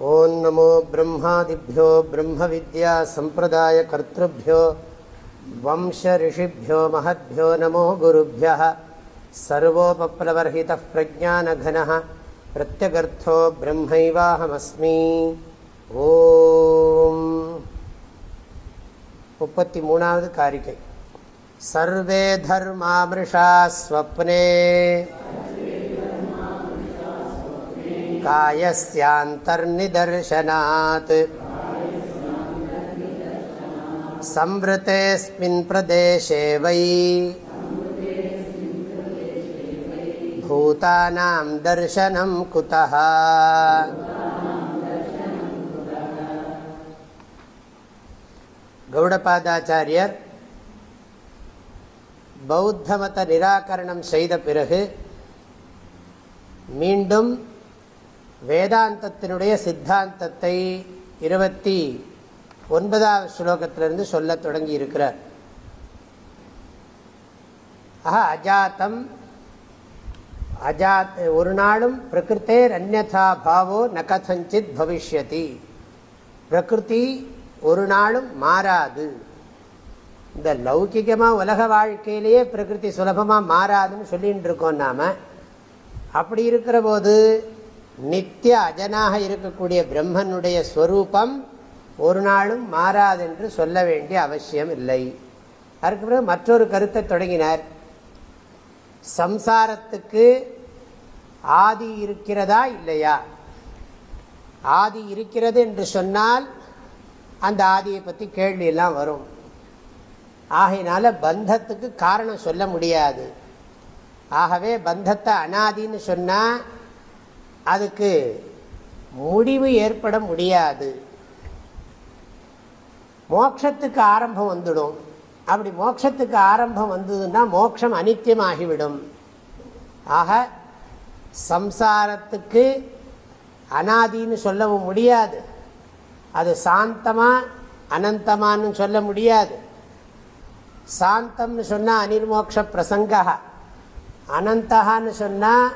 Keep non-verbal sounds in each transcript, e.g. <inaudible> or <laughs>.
ॐ नमो ब्रह्मादिभ्यो ब्रह्मविद्यासम्प्रदायकर्तृभ्यो वंशऋषिभ्यो महद्भ्यो नमो गुरुभ्यः सर्वोपप्लवर्हितः प्रज्ञानघनः प्रत्यगर्थो ब्रह्मैवाहमस्मि ॐ முப்பத்தி மூணாவது காரிகை சர்வே தர்மாமிருஷா ஸ்வப்னே कायस्यान्तर्निदर्शनात् संवृतेऽस्मिन् प्रदेशे वै भूतानां दर्शनं कुतः கௌடபாதாச்சாரியர் பௌத்த மத நிராகரணம் செய்த பிறகு மீண்டும் வேதாந்தத்தினுடைய சித்தாந்தத்தை இருபத்தி ஒன்பதாவது ஸ்லோகத்திலிருந்து சொல்ல தொடங்கி இருக்கிறார் ஆஹா அஜாத்தம் அஜாத் ஒரு நாளும் பிரகிருத்தே அந்நதா பாவோ ந கதஞ்சித் பவிஷ்யதி. பிரகிருதி ஒரு நாளும் மாறாது. இந்த லௌகிகமாக உலக வாழ்க்கையிலேயே பிரகிருதி சுலபமாக மாறாதுன்னு சொல்லிகிட்டு இருக்கோம் நாம. அப்படி இருக்கிற போது நித்திய அஜனாக இருக்கக்கூடிய பிரம்மனுடைய ஸ்வரூபம் ஒரு நாளும் மாறாதென்று சொல்ல வேண்டிய அவசியம் இல்லை. அதுக்கு பிறகு மற்றொரு கருத்தை தொடங்கினார். சம்சாரத்துக்கு ஆதி இருக்கிறதா இல்லையா? ஆதி இருக்கிறது என்று சொன்னால் அந்த ஆதியை பற்றி கேள்வியெல்லாம் வரும். ஆகையினால பந்தத்துக்கு காரணம் சொல்ல முடியாது. ஆகவே பந்தத்தை அனாதின்னு சொன்னால் அதுக்கு முடிவு ஏற்பட முடியாது. மோட்சத்துக்கு ஆரம்பம் வந்துடும். அப்படி மோட்சத்துக்கு ஆரம்பம் வந்ததுன்னா மோட்சம் அனித்தியமாகிவிடும். ஆக சம்சாரத்துக்கு அனாதின்னு சொல்லவும் முடியாது. அது சாந்தமாக அனந்தமானு சொல்ல முடியாது. சாந்தம்னு சொன்னால் அனிர்மோக்ஷ பிரசங்கா அனந்தகான்னு சொன்னால்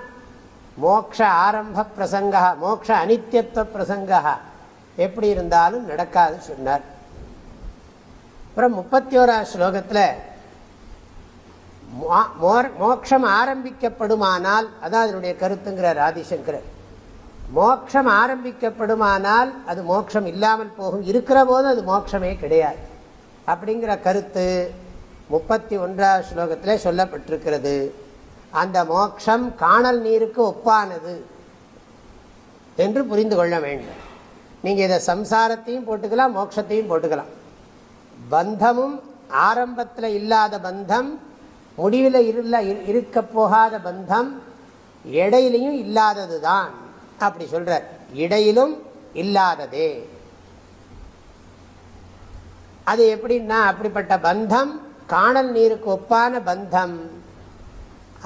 மோக்ஷ ஆரம்ப பிரசங்கா மோக்ஷ அனித்தியத்துவ பிரசங்கா எப்படி இருந்தாலும் நடக்காது சொன்னார். அப்புறம் முப்பத்தி ஓராவது ஸ்லோகத்தில் மோக்ஷம் ஆரம்பிக்கப்படுமானால் அதான் அதனுடைய கருத்துங்கிறார் ஆதிசங்கரர். மோட்சம் ஆரம்பிக்கப்படுமானால் அது மோட்சம் இல்லாமல் போகும். இருக்கிற போது அது மோட்சமே கிடையாது. அப்படிங்கிற கருத்து முப்பத்தி ஒன்றாவது ஸ்லோகத்தில் சொல்லப்பட்டிருக்கிறது. அந்த மோட்சம் காணல் நீருக்கு ஒப்பானது என்று புரிந்து கொள்ள வேண்டும். நீங்கள் இதை சம்சாரத்தையும் போட்டுக்கலாம் மோட்சத்தையும் போட்டுக்கலாம். பந்தமும் ஆரம்பத்தில் இல்லாத பந்தம் முடிவில் இருல இருக்க போகாத பந்தம் இடையிலையும் இல்லாதது தான் அப்படி சொல்கிறார் இடையிலும் இல்லாததே. அது எப்படின்னா அப்படிப்பட்ட பந்தம் காணல் நீருக்கு ஒப்பான பந்தம்.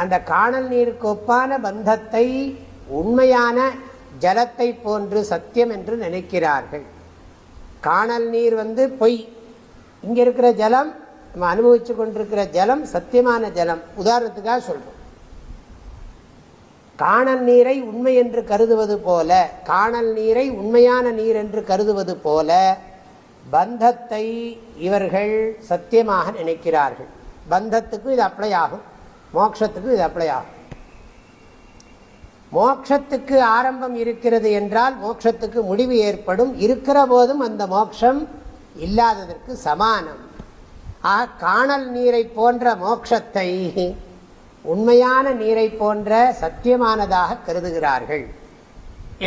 அந்த காணல் நீருக்கு ஒப்பான பந்தத்தை உண்மையான ஜலத்தை போன்று சத்தியம் என்று நினைக்கிறார்கள். காணல் நீர் வந்து பொய். இங்கே இருக்கிற ஜலம் நம்ம அனுபவிச்சு கொண்டிருக்கிற ஜலம் சத்தியமான ஜலம். உதாரணத்துக்காக சொல்கிறோம் காணல் நீரை உண்மை என்று கருதுவது போல காணல் நீரை உண்மையான நீர் என்று கருதுவது போல பந்தத்தை இவர்கள் சத்தியமாக நினைக்கிறார்கள். பந்தத்துக்கும் இது அப்ளை ஆகும். மோக்ஷத்துக்கும் இது அப்ளை ஆகும் மோக்ஷத்துக்கு ஆரம்பம் இருக்கிறது என்றால் மோக்ஷத்துக்கு முடிவு ஏற்படும். இருக்கிற போதும் அந்த மோக்ஷம் இல்லாததற்கு சமானம். ஆக காணல் நீரை போன்ற மோக்ஷத்தை உண்மையான நீரை போன்ற சத்தியமானதாக கருதுகிறார்கள்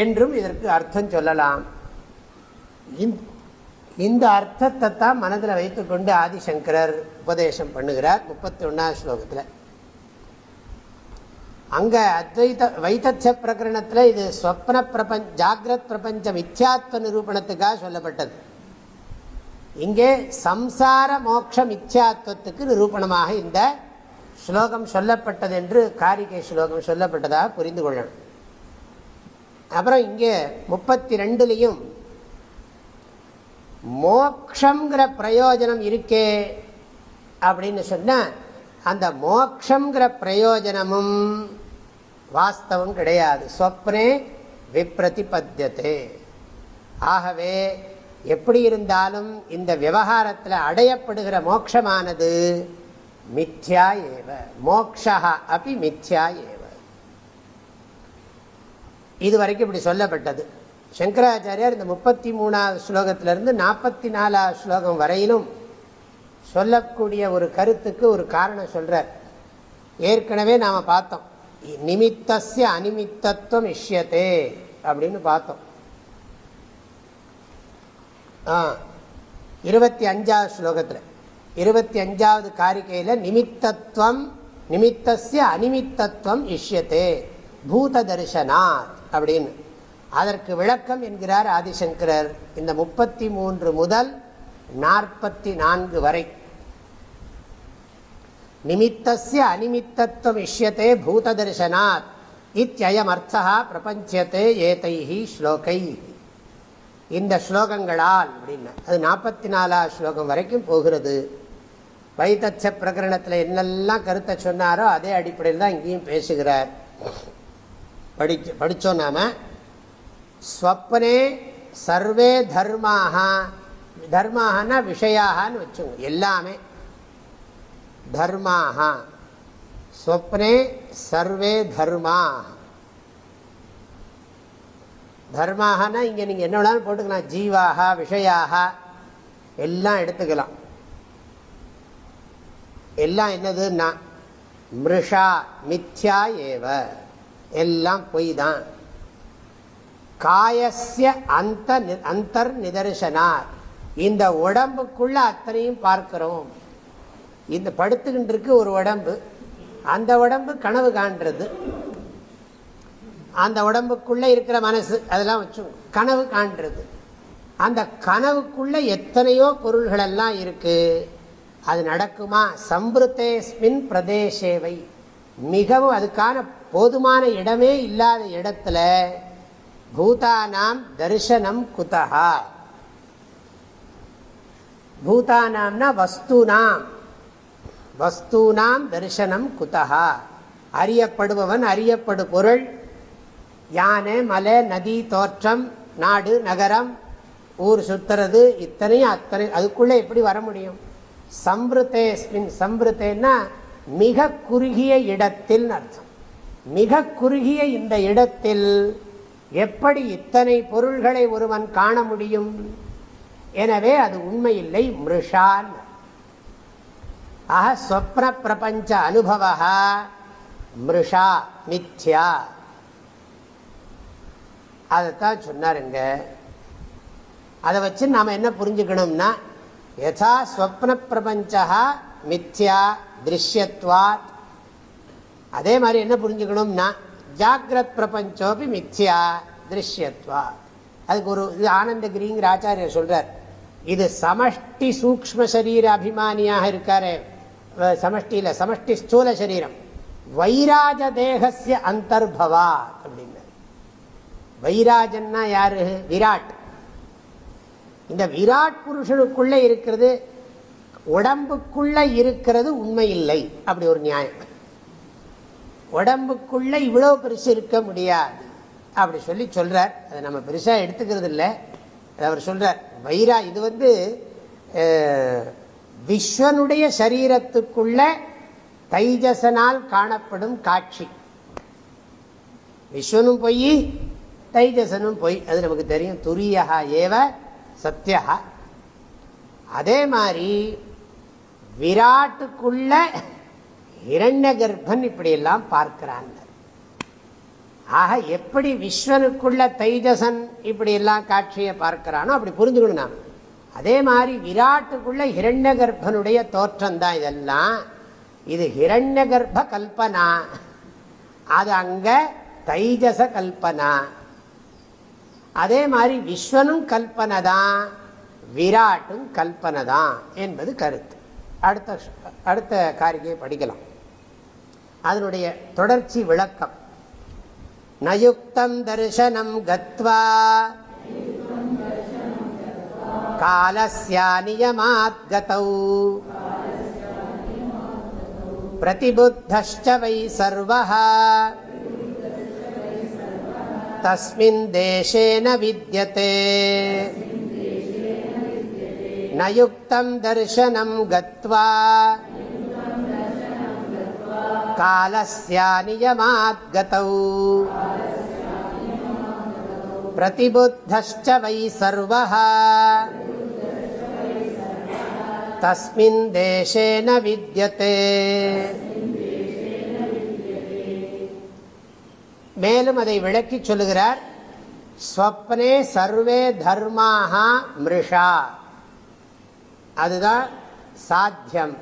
என்றும் இதற்கு அர்த்தம் சொல்லலாம். இந்த அர்த்தத்தை தான் மனதில் வைத்துக்கொண்டு ஆதிசங்கரர் உபதேசம் பண்ணுகிறார் முப்பத்தி ஒன்னாவது ஸ்லோகத்தில். அங்கே அத்வைத வைத்தச்ச பிரகரணத்தில் இது ஸ்வப்ன பிரபஞ்ச ஜாகிரத் பிரபஞ்ச மித்யாத்வ நிரூபணத்துக்காக சொல்லப்பட்டது. இங்கே சம்சார மோட்ச மித்யாத்வத்துக்கு நிரூபணமாக இந்த ஸ்லோகம் சொல்லப்பட்டது என்று காரிகை ஸ்லோகம் சொல்லப்பட்டதாக புரிந்து கொள்ளணும். அப்புறம் இங்கே முப்பத்தி ரெண்டுலேயும் மோக்ஷங்கிற பிரயோஜனம் இருக்கே அப்படின்னு சொன்னால் அந்த மோக்ஷங்கிற பிரயோஜனமும் வாஸ்தவம் கிடையாது. ஸ்வப்னே விப்ரதிபத்தியதே. ஆகவே எப்படி இருந்தாலும் இந்த விவகாரத்தில் அடையப்படுகிற மோட்சமானது மித்யா ஏவ. மோக்ஷா அப்படி மித்யா ஏவ. இது வரைக்கும் இப்படி சொல்லப்பட்டது. சங்கராச்சாரியார் இந்த முப்பத்தி மூணாவது ஸ்லோகத்திலிருந்து நாற்பத்தி நாலாவது ஸ்லோகம் வரையிலும் சொல்லக்கூடிய ஒரு கருத்துக்கு ஒரு காரணம் சொல்றார். ஏற்கனவே நாம் பார்த்தோம். நிமித்தசிய அனிமித்தத்துவம் இஷ்யத்தே அப்படின்னு பார்த்தோம். இருபத்தி அஞ்சாவது ஸ்லோகத்தில். இருபத்தி அஞ்சாவது காரிக்கையில் நிமித்தத்துவம் நிமித்தசிய அனிமித்தத்துவம் இஷ்யத்தே பூத தரிசனாத் அப்படின்னு. அதற்கு விளக்கம் என்கிறார் ஆதிசங்கரர். இந்த முப்பத்தி மூன்று முதல் நாற்பத்தி நான்கு வரை. நிமித்தசிய அனிமித்தத்துவம் இஷ்யத்தே பூத தரிசனாத் இத்தியம் அர்த்தா பிரபஞ்சத்தே ஏதைஹி ஸ்லோகை இந்த ஸ்லோகங்களால் அப்படின்னு அது நாற்பத்தி நாலாவது ஸ்லோகம் வரைக்கும் போகிறது. வைத்தச்ச பிரகரணத்தில் என்னெல்லாம் கருத்தை சொன்னாரோ அதே அடிப்படையில் தான் இங்கேயும் பேசுகிறார். படிச்சு படித்தோம் நாம. ஸ்வப்னே சர்வே தர்மாக தர்மாகனா விஷயாகனு வச்சுங்க எல்லாமே. தர்மாக ஸ்வப்னே சர்வே தர்மா தர்மாகனா இங்கே நீங்கள் என்ன வேணாலும் போட்டுக்கலாம். ஜீவாக விஷயாக எல்லாம் எடுத்துக்கலாம். எல்லாம் என்னதுன்னா மிருஷா மித்யா ஏவ. எல்லாம் பொய் தான் காயசிய அந்த அந்தர் நிதர்சனார். இந்த உடம்புக்குள்ள அத்தனையும் பார்க்கிறோம். இந்த படுத்துக்கிட்டு ஒரு உடம்பு. அந்த உடம்பு கனவு காண்றது. அந்த உடம்புக்குள்ள இருக்கிற மனசு அதெல்லாம் வச்சு கனவு காண்றது. அந்த கனவுக்குள்ள எத்தனையோ பொருள்கள் எல்லாம் இருக்கு. அது நடக்குமா? சம்பிருத்தேஸ்மின் பிரதேசேவை. மிகவும் அதுக்கான போதுமான இடமே இல்லாத இடத்துல பூதானாம் தரிசனம் குதஹா. பூதானாம்னா வஸ்தூனாம். வஸ்தூனாம் தரிசனம் குதா அறியப்படுபவன் அறியப்படு பொருள். யானை மலை நதி தோற்றம் நாடு நகரம் ஊர் சுத்துறது இத்தனையும் அத்தனை அதுக்குள்ளே எப்படி வர முடியும்? சம்பிருத்தேஸ்மின் சம்பிருத்தேன்னா மிக குறுகிய இடத்தில் அர்த்தம். மிக குறுகிய இந்த இடத்தில் எப்படி இத்தனை பொருள்களை ஒருவன் காண முடியும்? எனவே அது உண்மையில்லை மிருஷான் ஆக ஸ்வப்ன பிரபஞ்ச அனுபவ மிருஷா மித்யா. அதைத்தான் சொன்னாருங்க. அதை வச்சு நாம் என்ன புரிஞ்சுக்கணும்னா யதா ஸ்வப்ன பிரபஞ்சா மித்யா திருஷ்யத்வாத். அதே மாதிரி என்ன புரிஞ்சுக்கணும்னா ஜாகிரத் பிரபஞ்சோபி மித்யா திருஷ்யத்வா அதுக்கு ஒரு இது ஆனந்தகிரிங்கிற ஆச்சாரியர் சொல்கிறார் இது சமஷ்டி சூக்ம சரீர அபிமானியாக இருக்காரு. சமஷ்டியில் சமஷ்டி ஸ்தூல சரீரம். வைராஜ தேகசிய அந்தர்பவா அப்படின்னு வைராஜன்னா யாரு? விராட். இந்த விராட் புருஷனுக்குள்ள இருக்கிறது உடம்புக்குள்ள இருக்கிறது உண்மை இல்லை அப்படி ஒரு நியாயம். உடம்புக்குள்ள இவ்வளோ பெருசு இருக்க முடியாது அப்படி சொல்லி சொல்றார். அதை நம்ம பெருசாக எடுத்துக்கிறது இல்லை அவர் சொல்றார் வைரா இது வந்து விஸ்வனுடைய சரீரத்துக்குள்ள தைஜசனால் காணப்படும் காட்சி. விஸ்வனும் பொய் தைஜசனும் பொய். அது நமக்கு தெரியும். துரியா ஏவ சத்தியா அதே மாதிரி விராட்டுக்குள்ள இரண்ய கர்ப்பன் இப்படி எல்லாம் பார்க்கிறான் ஆக எப்படி விஸ்வனுக்குள்ள தைஜசன் இப்படி எல்லாம் காட்சியை பார்க்கிறானோ அப்படி புரிஞ்சுக்கணும் நான் அதே மாதிரி விராட்டுக்குள்ள ஹிரண்ய கர்ப்பனுடைய தோற்றம் தான் இதெல்லாம். இது ஹிரண்ய கர்ப்ப கல்பனா. அது அங்க தைஜச கல்பனா. அதே மாதிரி விஸ்வனும் கல்பனை தான் விராட்டும் கல்பனை தான் என்பது கருத்து. அடுத்த அடுத்த காரிகையை படிக்கலாம். அதனுடைய தொடர்ச்சி விளக்கம். நயுக்தம் தரிசனம் கத்வா. कालस्यानियमाद्गतौ प्रतिबुद्धश्च वै सर्वः तस्मिन् देशे न विद्यते न युक्तं दर्शनं गत्वा कालस्यानियमाद्गतौ प्रतिबुद्धश्च वै सर्वः तस्मिन् देशे न विद्यते மேலும் அதை விளக்கி சொல்லுகிறார் ஸ்வப்னே சர்வே தர்மாக மிருஷா அதுதான் சாத்தியம்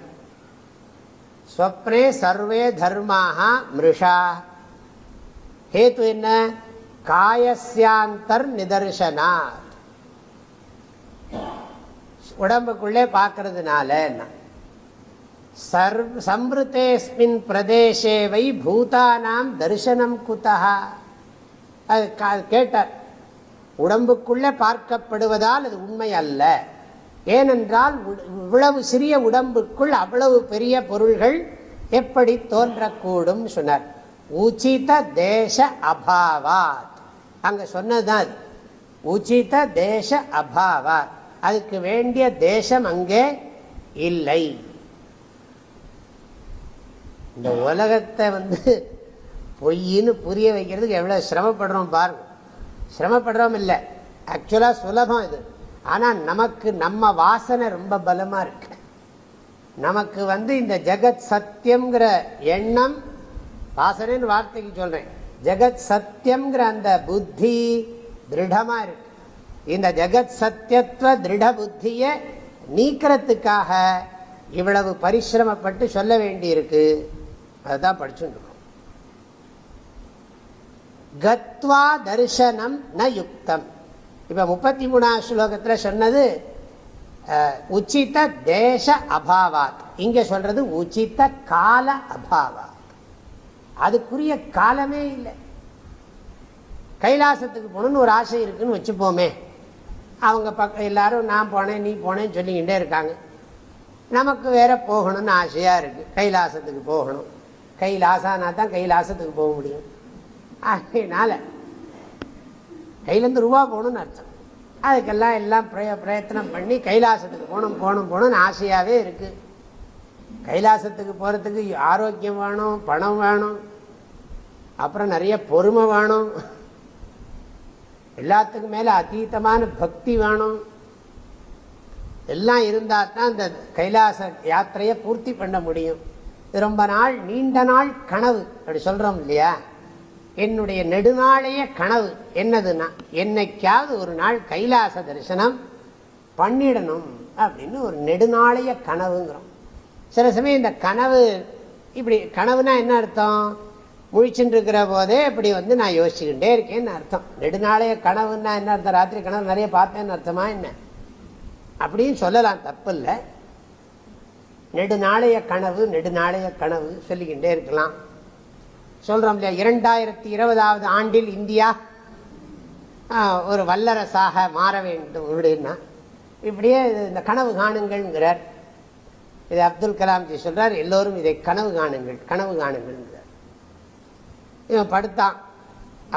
ஸ்வப்னே சர்வே தர்மாக மிருஷா ஹேத்து என்ன காயசியாந்தர் நிதர்சனாத் உடம்புக்குள்ளே பார்க்கறதுனால சம்ருத்தேஸ்மின் பிரதேசே வை பூதானாம் தரிசனம் குத்தா அது கேட்டார். உடம்புக்குள்ளே பார்க்கப்படுவதால் அது உண்மை அல்ல. ஏனென்றால் இவ்வளவு சிறிய உடம்புக்குள் அவ்வளவு பெரிய பொருள்கள் எப்படி தோன்றக்கூடும் சொன்னார். உச்சித தேச அபாவாத். அங்கே சொன்னதுதான் உச்சித தேச அபாவாத். அதுக்கு வேண்டிய தேசம் அங்கே இல்லை. இந்த உலகத்தை வந்து பொய்ன்னு புரிய வைக்கிறதுக்கு எவ்வளோ சிரமப்படுறோம் பாருங்க. சிரமப்படுறோம் இல்லை. ஆக்சுவலாக சுலபம் இது. ஆனால் நமக்கு நம்ம வாசனை ரொம்ப பலமாக இருக்கு. நமக்கு வந்து இந்த ஜெகத் சத்தியம்ங்கிற எண்ணம் வாசனைன்னு வார்த்தைக்கு சொல்கிறேன் ஜெகத் சத்தியம்ங்கிற அந்த புத்தி திருடமாக இருக்கு. இந்த ஜெகத் சத்தியத்துவ திருட புத்தியை நீக்கிறதுக்காக இவ்வளவு பரிசிரமப்பட்டு சொல்ல வேண்டி இருக்கு அதுதான் படிச்சுருக்கோம் கத்வா தரிசனம் ந யுக்தம். இப்ப முப்பத்தி மூணாம் ஸ்லோகத்தில் சொன்னது உச்சித தேச அபாவாத். இங்க சொல்றது உச்சித கால அபாவாத். அதுக்குரிய காலமே இல்லை. கைலாசத்துக்கு போகணும்னு ஒரு ஆசை இருக்குன்னு வச்சுப்போமே. அவங்க பக்கம் எல்லாரும் நான் போனேன் நீ போனேன்னு சொல்லிக்கிட்டே இருக்காங்க. நமக்கு வேற போகணும்னு ஆசையாக இருக்குது கைலாசத்துக்கு போகணும். கைலாசானா தான் கைலாசத்துக்கு போக முடியும். அதனால கையிலேருந்து ரூபா போகணும்னு அர்த்தம். அதுக்கெல்லாம் எல்லாம் பிரய பிரயத்தனம் பண்ணி கைலாசத்துக்கு போகணும் போகணும் போகணும்னு ஆசையாகவே இருக்குது கைலாசத்துக்கு போகிறதுக்கு ஆரோக்கியம் வேணும் பணம் வேணும் அப்புறம் நிறைய பொறுமை வேணும். எல்லாத்துக்கும் மேலே அதீதமான பக்தி வேணும். எல்லாம் இருந்தால் தான் இந்த கைலாச யாத்திரையை பூர்த்தி பண்ண முடியும். ரொம்ப நாள் நீண்ட நாள் கனவு அப்படி சொல்கிறோம் இல்லையா? என்னுடைய நெடுநாளைய கனவு என்னதுன்னா என்னைக்காவது ஒரு நாள் கைலாச தரிசனம் பண்ணிடணும் அப்படின்னு ஒரு நெடுநாளைய கனவுங்கிறோம். சில சமயம் இந்த கனவு இப்படி கனவுனா என்ன அர்த்தம்? முழிச்சுட்டு இருக்கிற போதே இப்படி வந்து நான் யோசிச்சுக்கிட்டே இருக்கேன்னு அர்த்தம். நெடுநாளைய கனவுன்னா என்ன அர்த்தம்? ராத்திரி கனவு நிறைய பார்த்தேன்னு அர்த்தமா என்ன? அப்படின்னு சொல்லலாம் தப்பு இல்லை நெடுநாளைய கனவு நெடுநாளைய கனவு சொல்லிக்கிட்டே இருக்கலாம். சொல்கிறோம் இல்லையா? இரண்டாயிரத்தி இருபதாவது ஆண்டில் இந்தியா ஒரு வல்லரசாக மாற வேண்டும் அப்படின்னா இப்படியே இந்த கனவு காணுங்கள்ங்கிறார். இது அப்துல் கலாம்ஜி சொல்கிறார் எல்லோரும் இதை கனவு காணுங்கள் கனவு காணுங்கள் இவன் படுத்தான்.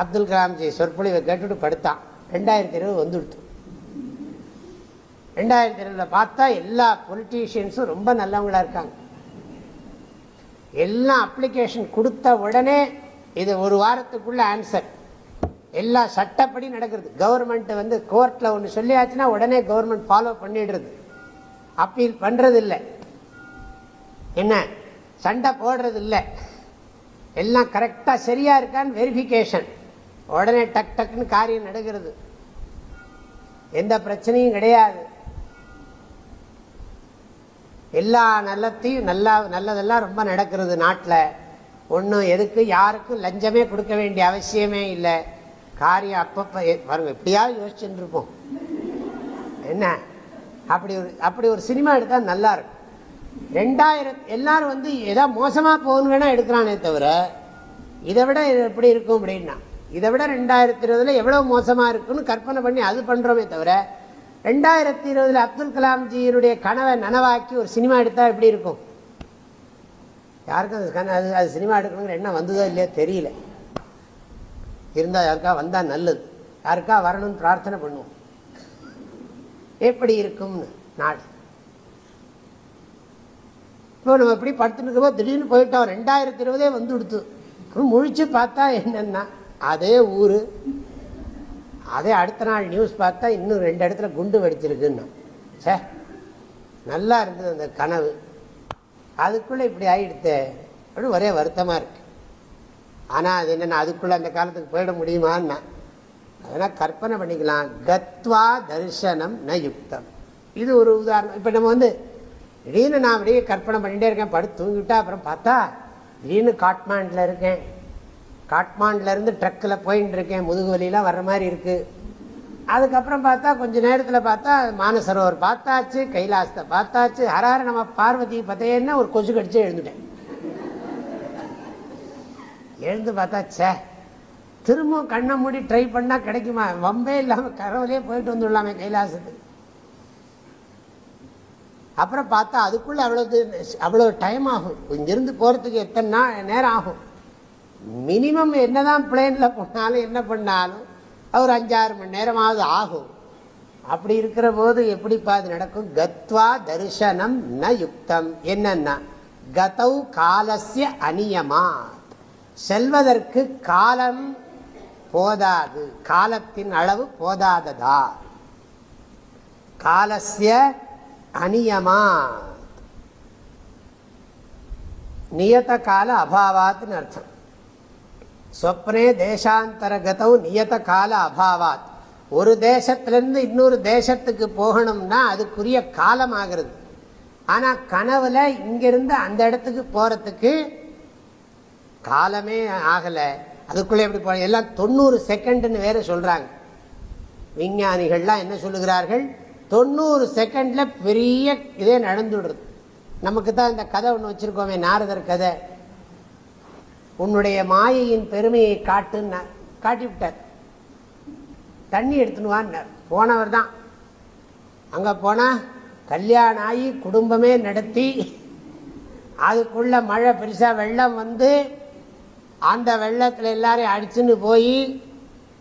அப்துல் கலாம்ஜி சொற்பொழிவை கேட்டுட்டு படுத்தான். ரெண்டாயிரத்தி இருபது வந்துடுத்து. ரெண்டாயிரத்தி இருபதில் பார்த்தா எல்லா பொலிட்டீஷியன்ஸும் ரொம்ப நல்லவங்களா இருக்காங்க. எல்லாம் அப்ளிகேஷன் கொடுத்த உடனே இது ஒரு வாரத்துக்குள்ள ஆன்சர் எல்லா சட்டப்படி நடக்கிறது. கவர்மெண்ட் வந்து கோர்ட்டில் ஒன்று சொல்லியாச்சுன்னா உடனே கவர்மெண்ட் ஃபாலோ பண்ணிடுறது. அப்பீல் பண்ணுறது இல்லை என்ன? சண்டை போடுறது இல்லை எல்லாம் கரெக்டாக சரியாக இருக்கான்னு வெரிஃபிகேஷன் உடனே டக் டக்குன்னு காரியம் நடக்கிறது எந்த பிரச்சனையும் கிடையாது. எல்லா நல்லத்தையும் நல்லா நல்லதெல்லாம் ரொம்ப நடக்கிறது நாட்டில். ஒன்றும் எதுக்கு யாருக்கும் லஞ்சமே கொடுக்க வேண்டிய அவசியமே இல்லை. காரியம் அப்பப்போ பாருங்க எப்படியாவது யோசிச்சுட்டு இருப்போம். என்ன? அப்படி ஒரு அப்படி ஒரு சினிமா எடுத்தால் நல்லாயிருக்கும் ரெண்டாயிரம் எல்லாரும் வந்து ஏதாவது மோசமாக போகணும் எடுக்கிறானே தவிர இதை விட எப்படி இருக்கும் அப்படின்னா இதை விட ரெண்டாயிரத்தி இருபதுல எவ்வளவு மோசமாக இருக்குன்னு கற்பனை பண்ணி அது பண்ணுறோமே தவிர ரெண்டாயிரத்தி இருபதுல அப்துல் கலாம்ஜியினுடைய கனவை நனவாக்கி ஒரு சினிமா எடுத்தால் எப்படி இருக்கும்? யாருக்கும் அது அது அது சினிமா எடுக்கணுங்கிற என்ன வந்ததோ இல்லையோ தெரியல. இருந்தால் யாருக்கா வந்தால் நல்லது. யாருக்கா வரணும்னு பிரார்த்தனை பண்ணுவோம். எப்படி இருக்கும்னு நாடு இப்போ நம்ம எப்படி படுத்துட்டு திடீர்னு போயிட்டோம் ரெண்டாயிரத்தி இருபதே வந்து கொடுத்து முழிச்சு பார்த்தா என்னென்னா அதே ஊர். அதே அடுத்த நாள் நியூஸ் பார்த்தா இன்னும் ரெண்டு இடத்துல குண்டு வெடிச்சிருக்குன்னு. சே நல்லா இருந்தது அந்த கனவு. அதுக்குள்ளே இப்படி ஆகிடுத்தே அப்படின்னு ஒரே வருத்தமாக இருக்குது ஆனால் அது என்னென்ன அதுக்குள்ளே அந்த காலத்துக்கு போயிட முடியுமான்னா அதெல்லாம் கற்பனை பண்ணிக்கலாம். கத்வா தரிசனம் ந யுக்தம். இது ஒரு உதாரணம். இப்போ நம்ம வந்து திடீர்னு நான் அப்படியே கற்பனை பண்ணிகிட்டே இருக்கேன் படுத்து தூங்கிவிட்டா அப்புறம் பார்த்தா திடீர்னு காட்மாண்டில் இருக்கேன். காட்மாண்ட்லேருந்து ட்ரக்கில் போயின்னு இருக்கேன் முதுகு வலியெலாம் வர்ற மாதிரி இருக்குது அதுக்கப்புறம் பார்த்தா கொஞ்ச நேரத்தில் பார்த்தா மானசரோவர் பார்த்தாச்சு கைலாசத்தை பார்த்தாச்சு ஹரார நம்ம பார்வதி பார்த்தேன்னா ஒரு கொசு கடிச்சு எழுந்துட்டேன். எழுந்து பார்த்தா சே திரும்பவும் கண்ணை மூடி ட்ரை பண்ணால் கிடைக்குமா? வம்பே இல்லாமல் கரவுலேயே போயிட்டு வந்துடலாமே கைலாசத்துக்கு. அப்புறம் பார்த்தா அதுக்குள்ளே அவ்வளோ அவ்வளோ டைம் ஆகும். இங்கிருந்து போகிறதுக்கு எத்தனை நாள் நேரம் ஆகும். மினிமம் என்னதான் பிளேனில் போனாலும் என்ன பண்ணாலும் ஒரு அஞ்சாறு மணி நேரமாவது ஆகும். அப்படி இருக்கிற போது எப்படிப்பா அது நடக்கும்? கத்வா தரிசனம் ந யுக்தம். என்னன்னா கதௌ காலசிய அநியமா செல்வதற்கு காலம் போதாது. காலத்தின் அளவு போதாததா. காலசிய அநியமா. நியத கால அபாவாத்னு அர்த்தம். சொப்னே தேசாந்தரகதம் நியத கால அபாவாத். ஒரு தேசத்திலிருந்து இன்னொரு தேசத்துக்கு போகணும்னா அதுக்குரிய காலம் ஆகிறது ஆனால் கனவுல இங்கிருந்து அந்த இடத்துக்கு போகிறதுக்கு காலமே ஆகலை. அதுக்குள்ளே எப்படி போ எல்லாம் தொண்ணூறு செகண்டுன்னு வேற சொல்கிறாங்க விஞ்ஞானிகள்லாம் என்ன சொல்லுகிறார்கள்? தொண்ணூறு செகண்டில் பெரிய இதே நடந்துடுறது. நமக்கு தான் இந்த கதை ஒன்று வச்சுருக்கோமே நாரதர் கதை. உன்னுடைய மாயையின் பெருமையை காட்டுன்னு காட்டி விட்டார் தண்ணி எடுத்துன்னு போனவர் தான். அங்கே போனால் கல்யாணம் ஆகி குடும்பமே நடத்தி அதுக்குள்ள மழை பெருசாக வெள்ளம் வந்து அந்த வெள்ளத்தில் எல்லாரையும் அடிச்சுன்னு போய்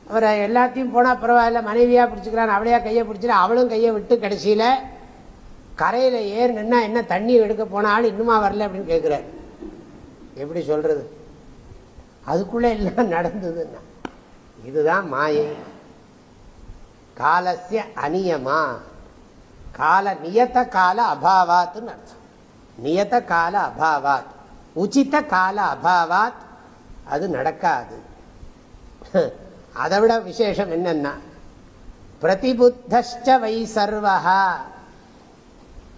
அவரை எல்லாத்தையும் போனால் பரவாயில்ல மனைவியாக பிடிச்சிக்கிறான் அவளையாக கையை பிடிச்சிட்டு அவளும் கையை விட்டு கடைசியில் கரையில் ஏறு நின்னா என்ன தண்ணி எடுக்க போன ஆள் இன்னுமா வரல அப்படின்னு கேட்குறாரு எப்படி சொல்கிறது அதுக்குள்ளே எல்லாம் நடந்ததுன்னா இதுதான் மாயை. காலசிய அநியமா. கால நியத்த கால அபாவாத்துன்னு அர்த்தம். நியத்த கால அபாவாத். உச்சித்த கால அபாவாத். அது நடக்காது. அதை விட விசேஷம் என்னன்னா பிரதிபுத்த வை சர்வா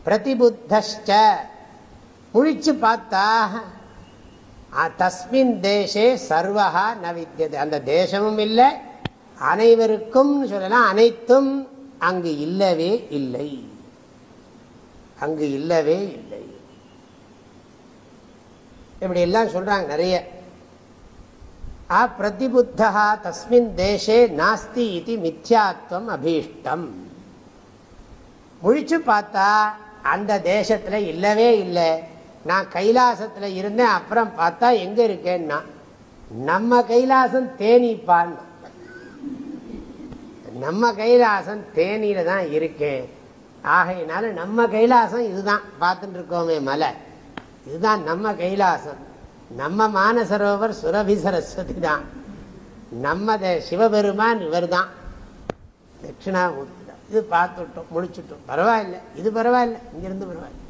பிரதிபுத்த முழிச்சு பார்த்தா தஸ்மின் தேசே சர்வகா ந வித்தியது அந்த தேசமும் இல்லை அனைவருக்கும் சொல்லலாம் அனைத்தும் அங்கு இல்லவே இல்லை. அங்கு இல்லவே இல்லை. இப்படி எல்லாம் சொல்றாங்க நிறைய. ஆ பிரதிபுத்தா தஸ்மின் தேசே நாஸ்தி இது மித்யாத்வம் அபீஷ்டம் முழிச்சு பார்த்தா அந்த தேசத்தில் இல்லவே இல்லை. நான் கைலாசத்தில் இருந்தேன் அப்புறம் பார்த்தா எங்கே இருக்கேன்னா நம்ம கைலாசம் தேனிப்பான். நம்ம கைலாசம் தேனியில தான் இருக்கேன். ஆகையினால நம்ம கைலாசம் இதுதான். பார்த்துட்டு இருக்கோமே மலை. இதுதான் நம்ம கைலாசம். நம்ம மானசரோவர் சுரபி சரஸ்வதி தான். நம்ம சிவபெருமான் இவர் தான். தட்சிணாமூர்த்தி தான். இது பார்த்துட்டோம் முடிச்சுட்டோம். பரவாயில்ல. இது பரவாயில்ல. இங்கிருந்து பரவாயில்ல.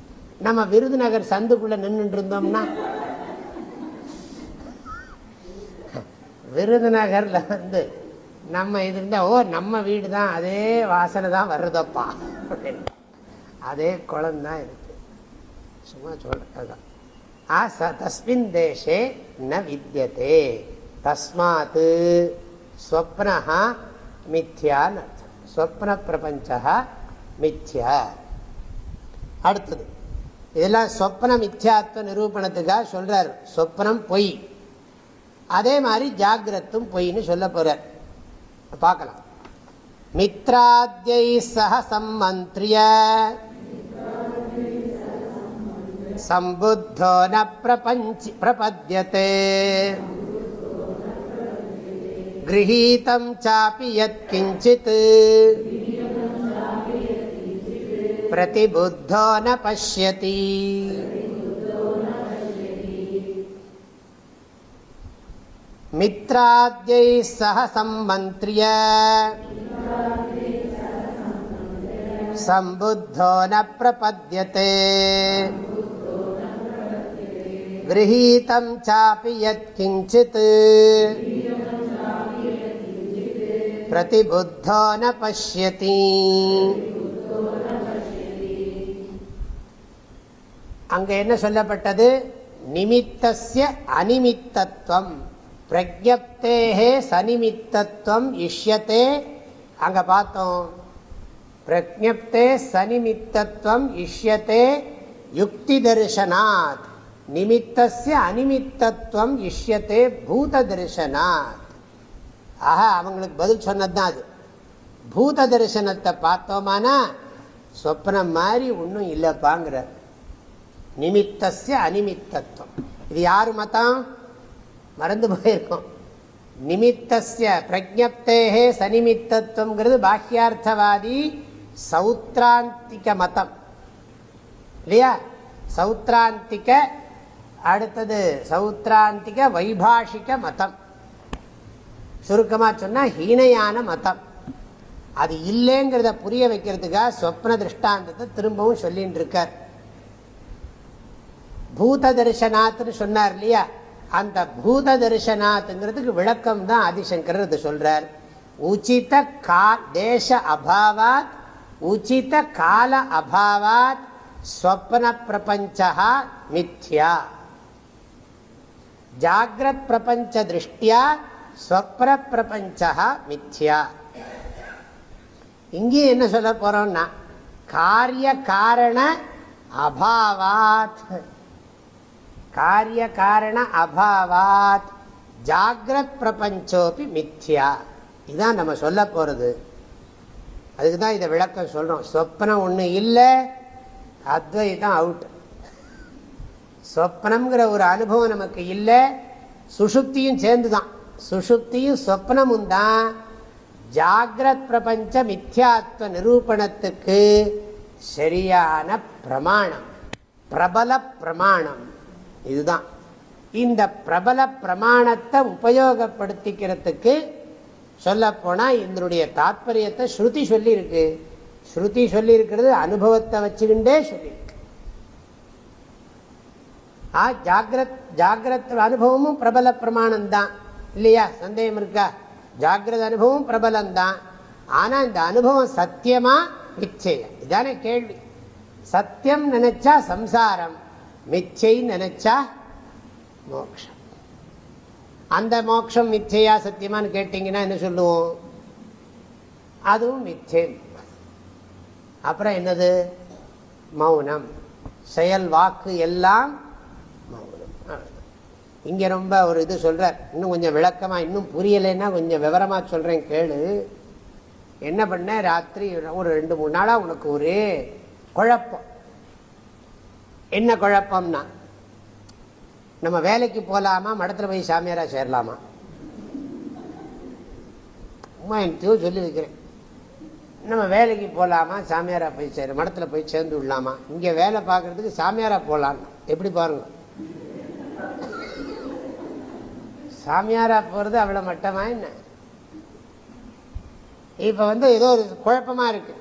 நம்ம விருதுநகர் சந்துக்குள்ள நின்றுட்டு இருந்தோம்னா விருதுநகர்ல வந்து நம்ம இது இருந்தா ஓ நம்ம வீடு தான் அதே வாசனை தான் வருதப்பா. அதே குளம் தான் இருக்கு. சும்மா சொல்றேன் தஸ்மின் தேசே ந வித்தியதே தஸ்மாத் ஸ்வப்னா மித்யான்னு அர்த்தம் ஸ்வப்ன பிரபஞ்சா மித்யா. அடுத்தது இதெல்லாம் சொப்ன மித்யாத்வ நிரூபணத்துக்காக சொல்கிறார் சொப்னம் பொய். அதே மாதிரி ஜாகிரத்தும் பொய்னு சொல்ல போகிறார் பார்க்கலாம். மித்ராத்யை சக சம்மந்திரிய. सम्बुद्धो न प्रपञ्च प्रपद्यते गृहीतं चापि यत्किञ्चित् प्रतिबुद्धो न पश्यति मित्राद्यैः सह सम्मन्त्र्य सम्बुद्धो न प्रपद्यते गृहीतं चापि यत्किञ्चित् प्रतिबुद्धो न पश्यति அங்க என்ன சொல்லப்பட்டது நிமித்தஸ்ய அனிமித்தத்துவம் பிரஜப்தேகே சனிமித்தத்துவம் இஷ்யத்தே அங்க பார்த்தோம் பிரஜப்தே சனிமித்தத்துவம் இஷ்யத்தே யுக்தி தரிசனாத் நிமித்தஸ்ய அனிமித்தத்துவம் இஷ்யத்தே பூத தரிசனாத் ஆஹா அவங்களுக்கு பதில் சொன்னதுதான் அது பூத தரிசனத்தை பார்த்தோமானா சொப்னம் மாதிரி ஒன்றும் இல்லைப்பாங்கிற நிமித்தஸ்ய அனிமித்தத்துவம் இது யார் மதம் மறந்து போயிருக்கோம் நிமித்தஸ்ய பிரஜப்தேகே சனிமித்தத்துவங்கிறது பாஹ்யார்த்தவாதி சௌத்ராந்திக மதம் இல்லையா? சௌத்ராந்திக அடுத்தது சௌத்ராந்திக வைபாஷிக மதம். சுருக்கமாக சொன்னால் ஹீனையான மதம். அது இல்லைங்கிறத புரிய வைக்கிறதுக்காக சொப்ன திருஷ்டாந்தத்தை திரும்பவும் சொல்லிட்டு இருக்கார் பூத தரிசனாத்னு சொன்னார் இல்லையா? அந்த பூத தரிசனாத்துங்கிறதுக்கு விளக்கம் தான் ஆதிசங்கர் இது சொல்றார். உச்சித கா தேச அபாவாத் உச்சித கால அபாவாத் ஸ்வப்ன பிரபஞ்சா மித்யா ஜாகிரத் பிரபஞ்ச திருஷ்டியா ஸ்வப்ன பிரபஞ்சா மித்யா இங்கே என்ன சொல்ல போறோம்னா காரிய காரண அபாவாத் காரிய காரண அபாவாத் ஜாகிரத் பிரபஞ்சோபி மித்யா இதுதான் நம்ம சொல்ல போறது அதுக்கு தான் இதை விளக்கம் சொல்கிறோம் சொப்னம் ஒன்று இல்லை அத்வைதம் அவுட் சொப்னம்ங்கிற ஒரு அனுபவம் நமக்கு இல்லை சுஷுப்தியும் சேர்ந்து தான் சுஷுப்தியும் சொப்னமும் தான். ஜாகிரத் பிரபஞ்ச மித்யாத்வ நிரூபணத்துக்கு சரியான பிரமாணம். பிரபல பிரமாணம். இதுதான். இந்த பிரபல பிரமாணத்தை உபயோகப்படுத்திக்கிறதுக்கு சொல்லப்போனால் இதனுடைய தாத்பரியத்தை ஸ்ருதி சொல்லியிருக்கு. ஸ்ருதி சொல்லி இருக்கிறது அனுபவத்தை வச்சுக்கிண்டே சொல்லியிருக்கு. ஆ ஜாகிரத் ஜாகிரத் அனுபவமும் பிரபல பிரமாணம் தான் இல்லையா? சந்தேகம் இருக்கா? ஜாகிரத அனுபவம் பிரபலம் தான் இந்த அனுபவம் சத்தியமா? மிச்சயம் இதானே கேள்வி. சத்தியம் நினைச்சா சம்சாரம் மிச்சை நினைச்சா மோட்சம் அந்த மோட்சம் மிச்சையா சத்தியமான்னு கேட்டீங்கன்னா என்ன சொல்லுவோம்? அதுவும் மிச்சம் அப்புறம் என்னது? மௌனம். செயல் வாக்கு எல்லாம் மௌனம். இங்கே ரொம்ப ஒரு இது சொல்கிறார் இன்னும் கொஞ்சம் விளக்கமாக இன்னும் புரியலைன்னா கொஞ்சம் விவரமாக சொல்கிறேன் கேளு. என்ன பண்ண? ராத்திரி ஒரு ரெண்டு மூணு நாளாக உனக்கு ஒரே குழப்பம். என்ன குழப்பம்னா நம்ம வேலைக்கு போகலாமா மடத்தில் போய் சாமியாராக சேரலாமா? உமா எனக்கு சொல்லி வைக்கிறேன். நம்ம வேலைக்கு போகலாமா சாமியாராக போய் சேர மடத்தில் போய் சேர்ந்து விடலாமா? இங்கே வேலை பார்க்குறதுக்கு சாமியாராக போகலான்னு எப்படி பாருங்க. சாமியாராக போகிறது அவ்வளோ மட்டமா என்ன? இப்போ வந்து ஏதோ ஒரு குழப்பமா இருக்குது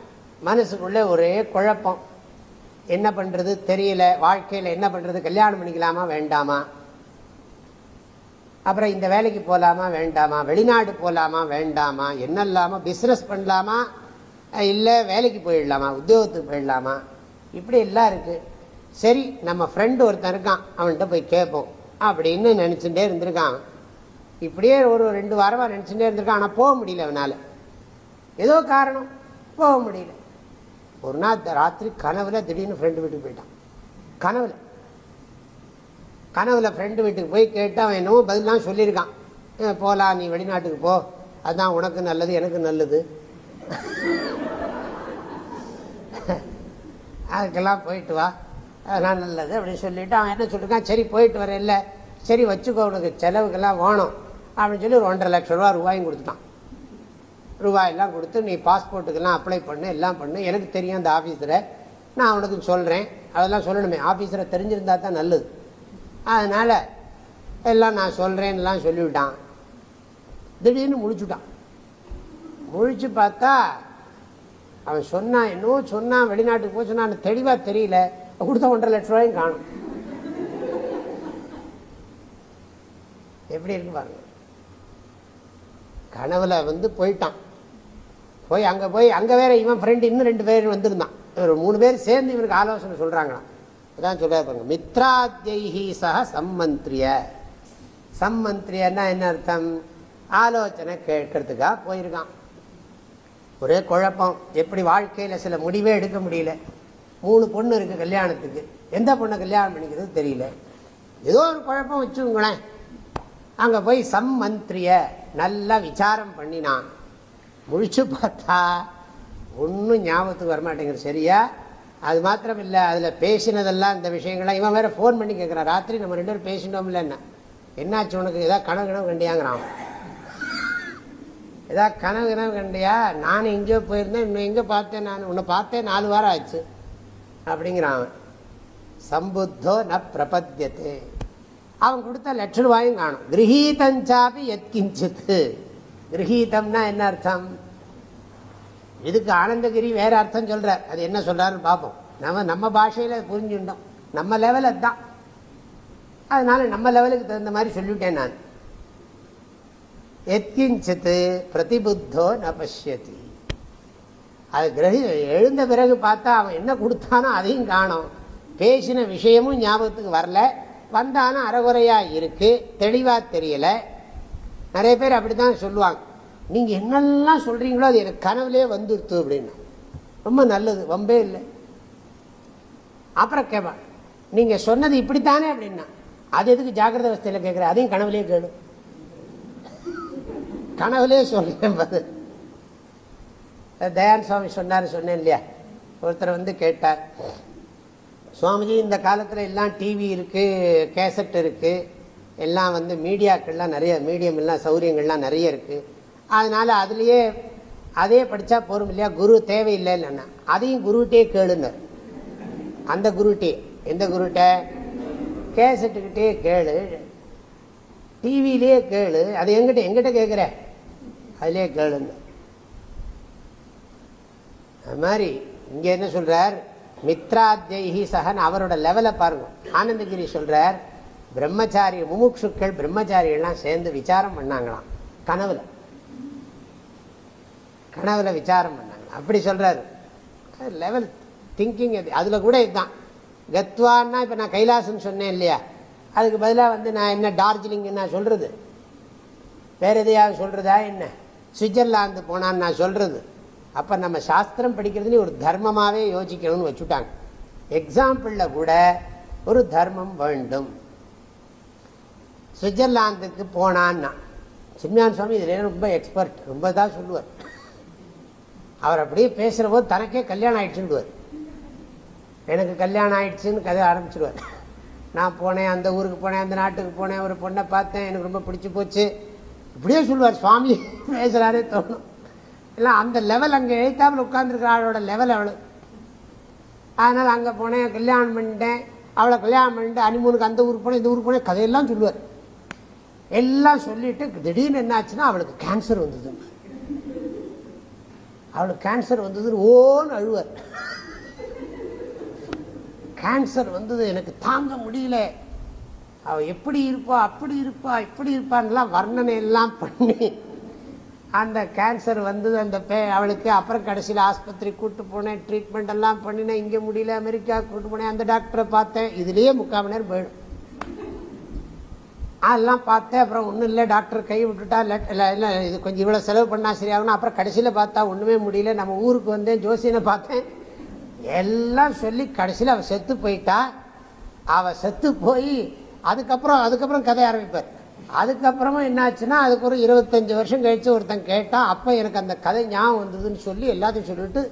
மனசுக்குள்ளே ஒரே குழப்பம். என்ன பண்ணுறது தெரியல வாழ்க்கையில் என்ன பண்ணுறது கல்யாணம் பண்ணிக்கலாமா வேண்டாமா? அப்புறம் இந்த வேலைக்கு போகலாமா வேண்டாமா? வெளிநாடு போகலாமா வேண்டாமா? என்ன இல்லாமல் பிஸ்னஸ் பண்ணலாமா இல்லை வேலைக்கு போயிடலாமா? உத்தியோகத்துக்கு போயிடலாமா? இப்படி எல்லாம் இருக்குது சரி நம்ம ஃப்ரெண்டு ஒருத்தன் இருக்கான் அவன்கிட்ட போய் கேட்போம். அப்படின்னு நினச்சிட்டே இருந்திருக்கான். இப்படியே ஒரு ரெண்டு வாரமாக நினச்சிட்டே இருந்திருக்கான் ஆனால் போக முடியல அவனால். ஏதோ காரணம் போக முடியல. ஒரு நாள் ராத்திரி கனவுல திடீர்னு ஃப்ரெண்டு வீட்டுக்கு போயிட்டான். கனவுல. கனவுல ஃப்ரெண்டு வீட்டுக்கு போய் கேட்டு அவன் என்னவோ பதிலாம் சொல்லியிருக்கான். போகலாம் நீ வெளிநாட்டுக்கு போ. அதுதான் உனக்கு நல்லது எனக்கு நல்லது. அதுக்கெல்லாம் போயிட்டு வா. அதெல்லாம் நல்லது அப்படின்னு சொல்லிட்டு அவன் என்ன சொல்லியிருக்கான் சரி போயிட்டு வரேன் இல்லை சரி வச்சுக்கோ உனக்கு செலவுக்கெல்லாம் வேணும் அப்படின்னு சொல்லி ஒரு ஒன்றரை லட்சம் ரூபா ரூபாயும் கொடுத்துட்டான். ரூபாயெல்லாம் கொடுத்து நீ பாஸ்போர்ட்டுக்கெல்லாம் அப்ளை பண்ணு எல்லாம் பண்ணு. எனக்கு தெரியும் அந்த ஆஃபீஸரை நான் அவனுக்கு சொல்கிறேன் அதெல்லாம் சொல்லணுமே. ஆஃபீஸரை தெரிஞ்சிருந்தா தான் நல்லது. அதனால் எல்லாம் நான் சொல்கிறேன்லாம் சொல்லிவிட்டான். திடீர்னு முழிச்சுட்டான். முழிச்சு பார்த்தா அவன் சொன்னான் என்னவோ சொன்னான் வெளிநாட்டுக்கு போய் சொன்னான் தெளிவாக தெரியல. கொடுத்த ஒன்றரை லட்ச ரூபாயும் காணும். எப்படி இருக்கு பாருங்க. கனவுல வந்து போயிட்டான். போய் அங்கே போய் அங்கே வேற இவன் ஃப்ரெண்டு இன்னும் ரெண்டு பேர் வந்திருந்தான். ஒரு மூணு பேர் சேர்ந்து இவனுக்கு ஆலோசனை சொல்கிறாங்களாம் அதான் சொல்ல பாருங்க. மித்ராத்யி சக சம்மந்திரிய. சம்மந்திரியன்னா என்ன அர்த்தம்? ஆலோசனை கேட்கறதுக்காக போயிருக்கான். ஒரே குழப்பம். எப்படி வாழ்க்கையில் சில முடிவே எடுக்க முடியல. மூணு பொண்ணு இருக்குது கல்யாணத்துக்கு. எந்த பொண்ணை கல்யாணம் பண்ணிக்கிறது தெரியல. ஏதோ ஒரு குழப்பம் வச்சுங்களேன் அங்கே போய் சம்மந்திரிய நல்லா விசாரம் பண்ணினான். முழிச்சு பார்த்தா ஒன்றும் ஞாபகத்துக்கு வரமாட்டேங்குது சரியா? அது மாத்திரம் இல்லை அதில் பேசினதெல்லாம் இந்த விஷயங்கள்லாம் இவன் வேறு ஃபோன் பண்ணி கேட்குறான் ராத்திரி நம்ம ரெண்டு பேரும் பேசினோம் இல்லைன்னா என்னாச்சு உனக்கு? ஏதாவது கனவு கனவு கண்டியாங்கிறான். ஏதாவது கனவு கனவு கண்டியா? நான் எங்கேயோ போயிருந்தேன் இன்னும் எங்கே பார்த்தேன் நான்? உன்னை பார்த்தேன் நாலு வாரம் ஆச்சு அப்படிங்கிறான் அவன். சம்புத்தோ ந பிரபத்தியத்தே அவன் கொடுத்த லட்ச ரூபாயும் காணும். கிரகீதஞ்சாபி எத்கிஞ்சித்து கிரகீதம்னா என்ன அர்த்தம்? இதுக்கு ஆனந்தகிரி வேற அர்த்தம் சொல்றார். அது என்ன சொல்றாருன்னு பார்ப்போம். நம்ம நம்ம பாஷையில புரிஞ்சுட்டோம் நம்ம லெவல் அதுதான். அதனால நம்ம லெவலுக்கு தகுந்த மாதிரி சொல்லிவிட்டேன் நான். எத்கிஞ்சித்து பிரதிபுத்தோ ந அது கிரகி எழுந்த பிறகு பார்த்தா அவன் என்ன கொடுத்தானோ அதையும் காணும். பேசின விஷயமும் ஞாபகத்துக்கு வரல. வந்தாலும் அறகுறையா இருக்கு. தெளிவா தெரியல. நிறைய பேர் அப்படிதான் சொல்லுவாங்க. நீங்க என்னெல்லாம் சொல்றீங்களோ அது எனக்கு கனவுலே வந்துருத்து அப்படின்னு. ரொம்ப நல்லது வம்பே இல்லை. அப்புறம் கேட்பான் நீங்க சொன்னது இப்படித்தானே அப்படின்னா அது எதுக்கு ஜாக்கிரத வசதியில கேட்குற அதையும் கனவுலே கேளு. கனவுலே சொல்றேன் தயான் சுவாமி சொன்னார் சொன்னேன் இல்லையா? ஒருத்தர் வந்து கேட்டார். சுவாமிஜி இந்த காலத்தில் எல்லாம் டிவி இருக்கு கேசட் இருக்குது எல்லாம் வந்து மீடியாக்கள்லாம் நிறைய மீடியம் எல்லாம் சௌரியங்கள்லாம் நிறைய இருக்குது அதனால் அதுலேயே அதே படித்தா போரும் இல்லையா? குரு தேவையில்லைன்னு அதையும் குருகிட்டே கேளுனர் அந்த குருகிட்டே எந்த குருட்ட? கேசட்டுக்கிட்டே கேளு. டிவிலேயே கேளு. அது எங்கிட்ட எங்கிட்ட கேட்குற அதிலே கேளுன்னு அது மாதிரி இங்கே என்ன சொல்கிறார் மித்ராத்யி சகன் அவரோட லெவலை பாருங்க. ஆனந்தகிரி சொல்கிறார் பிரம்மச்சாரி முமுட்சுக்கள் பிரம்மச்சாரிகள்லாம் சேர்ந்து விசாரம் பண்ணாங்களாம். கனவுல. கனவுல விசாரம் பண்ணாங்க. அப்படி சொல்றாரு. லெவல் திங்கிங் அதுல கூட இதுதான். கத்வான்னா இப்ப நான் கைலாசம் சொன்னேன் இல்லையா? அதுக்கு பதிலாக வந்து நான் என்ன டார்ஜிலிங் நான் சொல்றது? வேற எதையாவது சொல்றதா என்ன? சுவிட்சர்லாந்து போனான்னு நான் சொல்றது. அப்ப நம்ம சாஸ்திரம் படிக்கிறதுலேயும் ஒரு தர்மமாவே யோசிக்கணும்னு வச்சுட்டாங்க. எக்ஸாம்பிளில் கூட ஒரு தர்மம் வேண்டும். சுவிட்சர்லாந்துக்கு போனான்னா சிம்யான் சுவாமி இதுலேயே ரொம்ப எக்ஸ்பர்ட் ரொம்ப தான் சொல்லுவார். அவர் அப்படியே பேசுகிற போது தனக்கே கல்யாணம் ஆயிடுச்சுடுவார் எனக்கு கல்யாணம் ஆயிடுச்சுன்னு கதை ஆரம்பிச்சிடுவார் நான் போனேன் அந்த ஊருக்கு போனேன் அந்த நாட்டுக்கு போனேன் ஒரு பொண்ணை பார்த்தேன் எனக்கு ரொம்ப பிடிச்சி போச்சு. இப்படியே சொல்லுவார் சுவாமி பேசுகிறாரே தோணும். எல்லாம் அந்த லெவல் அங்கே எழுத்தாமல் உட்காந்துருக்கிற ஆளோட லெவல் அவளு. அதனால் அங்கே போனேன் கல்யாணம் பண்ணிட்டேன். அவளை கல்யாணம் பண்ணிட்டு அனிமூனுக்கு அந்த ஊருக்கு போனேன் இந்த ஊருக்கு போனேன் கதையெல்லாம் சொல்லுவார். எல்லாம் சொல்லிட்டு திடீர்னு என்னாச்சுன்னா அவளுக்கு கேன்சர் வந்தது. அவளுக்கு கேன்சர் வந்ததுன்னு ஓன்னு அழுவார். கேன்சர் வந்தது எனக்கு தாங்க முடியல. அவள் எப்படி இருப்பா அப்படி இருப்பா இப்படி இருப்பான்லாம் வர்ணனை எல்லாம் பண்ணி அந்த கேன்சர் வந்தது அந்த பே அவளுக்கு அப்புறம் கடைசியில் ஆஸ்பத்திரி கூப்பிட்டு போனேன் ட்ரீட்மெண்ட் எல்லாம் பண்ணினேன் இங்கே முடியல அமெரிக்கா கூப்பிட்டு போனேன் அந்த டாக்டரை பார்த்தேன். இதுலேயே முக்கால் மணி நேரம் போயிடும். அதெல்லாம் பார்த்தேன். அப்புறம் ஒன்றும் இல்லை டாக்டர் கை விட்டுட்டா இல்லை இல்லை இது கொஞ்சம் இவ்வளோ செலவு பண்ணால் சரியாகணும் அப்புறம் கடைசியில் பார்த்தா ஒன்றுமே முடியல. நம்ம ஊருக்கு வந்தேன் ஜோசியனை பார்த்தேன். எல்லாம் சொல்லி கடைசியில் அவள் செத்து போயிட்டா. அவள் செத்து போய் அதுக்கப்புறம் அதுக்கப்புறம் கதை ஆரம்பிப்பார். அதுக்கப்புறமா என்னாச்சுன்னா அதுக்கு ஒரு இருபத்தஞ்சி வருஷம் கழிச்சு ஒருத்தன் கேட்டான் அப்போ எனக்கு அந்த கதை ஞாபகம் வந்ததுன்னு சொல்லி எல்லாத்தையும் சொல்லிட்டு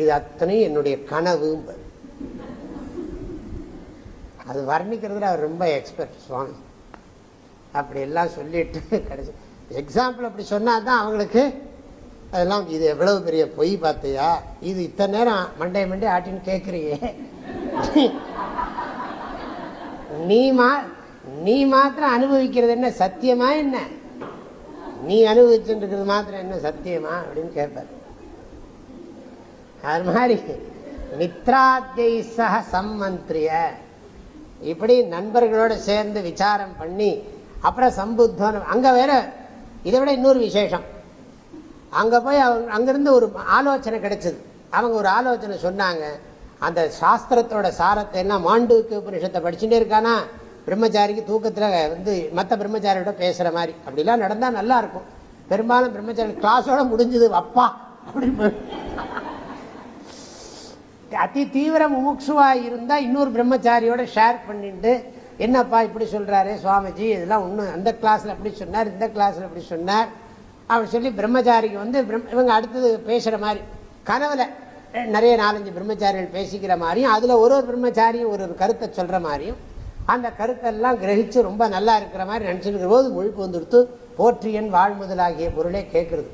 இது அத்தனையும் என்னுடைய கனவும்பார். அது வர்ணிக்கிறதுல அவர் ரொம்ப எக்ஸ்பர்ட் சுவாமி. அப்படி எல்லாம் சொல்லிட்டு கிடைச்சி எக்ஸாம்பிள் அப்படி சொன்னால் தான் அவங்களுக்கு அதெல்லாம் இது எவ்வளவு பெரிய பொய் பார்த்தியா? இது இத்தனை நேரம் மண்டே மண்டே ஆட்டின்னு கேட்குறியே நீ மா நீ மாத்திரம் அனுபவிக்கிறது என்ன சத்தியமா என்ன? நீ அனுபவிச்சுட்டு இருக்கிறது மாத்திரம் என்ன சத்தியமா? அப்படின்னு கேட்பார் அது மாதிரி மித்ராத்தியை சக சம்மந்திரிய. இப்படி நண்பர்களோட சேர்ந்து விசாரம் பண்ணி அப்புறம் சம்புத்தம் அங்கே வேற இதை விட இன்னொரு விசேஷம். அங்கே போய் அவங்க அங்கேருந்து ஒரு ஆலோசனை கிடைச்சது. அவங்க ஒரு ஆலோசனை சொன்னாங்க. அந்த சாஸ்திரத்தோட சாரத்தை என்ன மாண்டூக்கு உபனிஷத்தை படிச்சுட்டே இருக்கானா? பிரம்மச்சாரிக்கு தூக்கத்தில் வந்து மற்ற பிரம்மச்சாரியோட பேசுகிற மாதிரி. அப்படிலாம் நடந்தால் நல்லா இருக்கும். பெரும்பாலும் பிரம்மச்சாரி கிளாஸோட முடிஞ்சது. அப்பா அப்படின்னு அதி தீவிர முமுட்சுவாக இருந்தால் இன்னொரு பிரம்மச்சாரியோட ஷேர் பண்ணிட்டு என்னப்பா இப்படி சொல்கிறாரு சுவாமிஜி? இதெல்லாம் ஒன்றும் அந்த கிளாஸில் அப்படி சொன்னார் இந்த கிளாஸில் அப்படி சொன்னார். அப்படி சொல்லி பிரம்மச்சாரிக்கு வந்து பிரம்- இவங்க அடுத்தது பேசுகிற மாதிரி கனவில் நிறைய நாலஞ்சு பிரம்மச்சாரிகள் பேசிக்கிற மாதிரியும் அதில் ஒரு ஒரு பிரம்மச்சாரியும் ஒரு ஒரு கருத்தை சொல்கிற மாதிரியும் அந்த கருத்தெல்லாம் கிரகித்து ரொம்ப நல்லா இருக்கிற மாதிரி நினச்சிருக்கிற போது முழுக்கு வந்துடுத்து போற்றியன் வாழ்முதலாகிய பொருளே கேட்குறது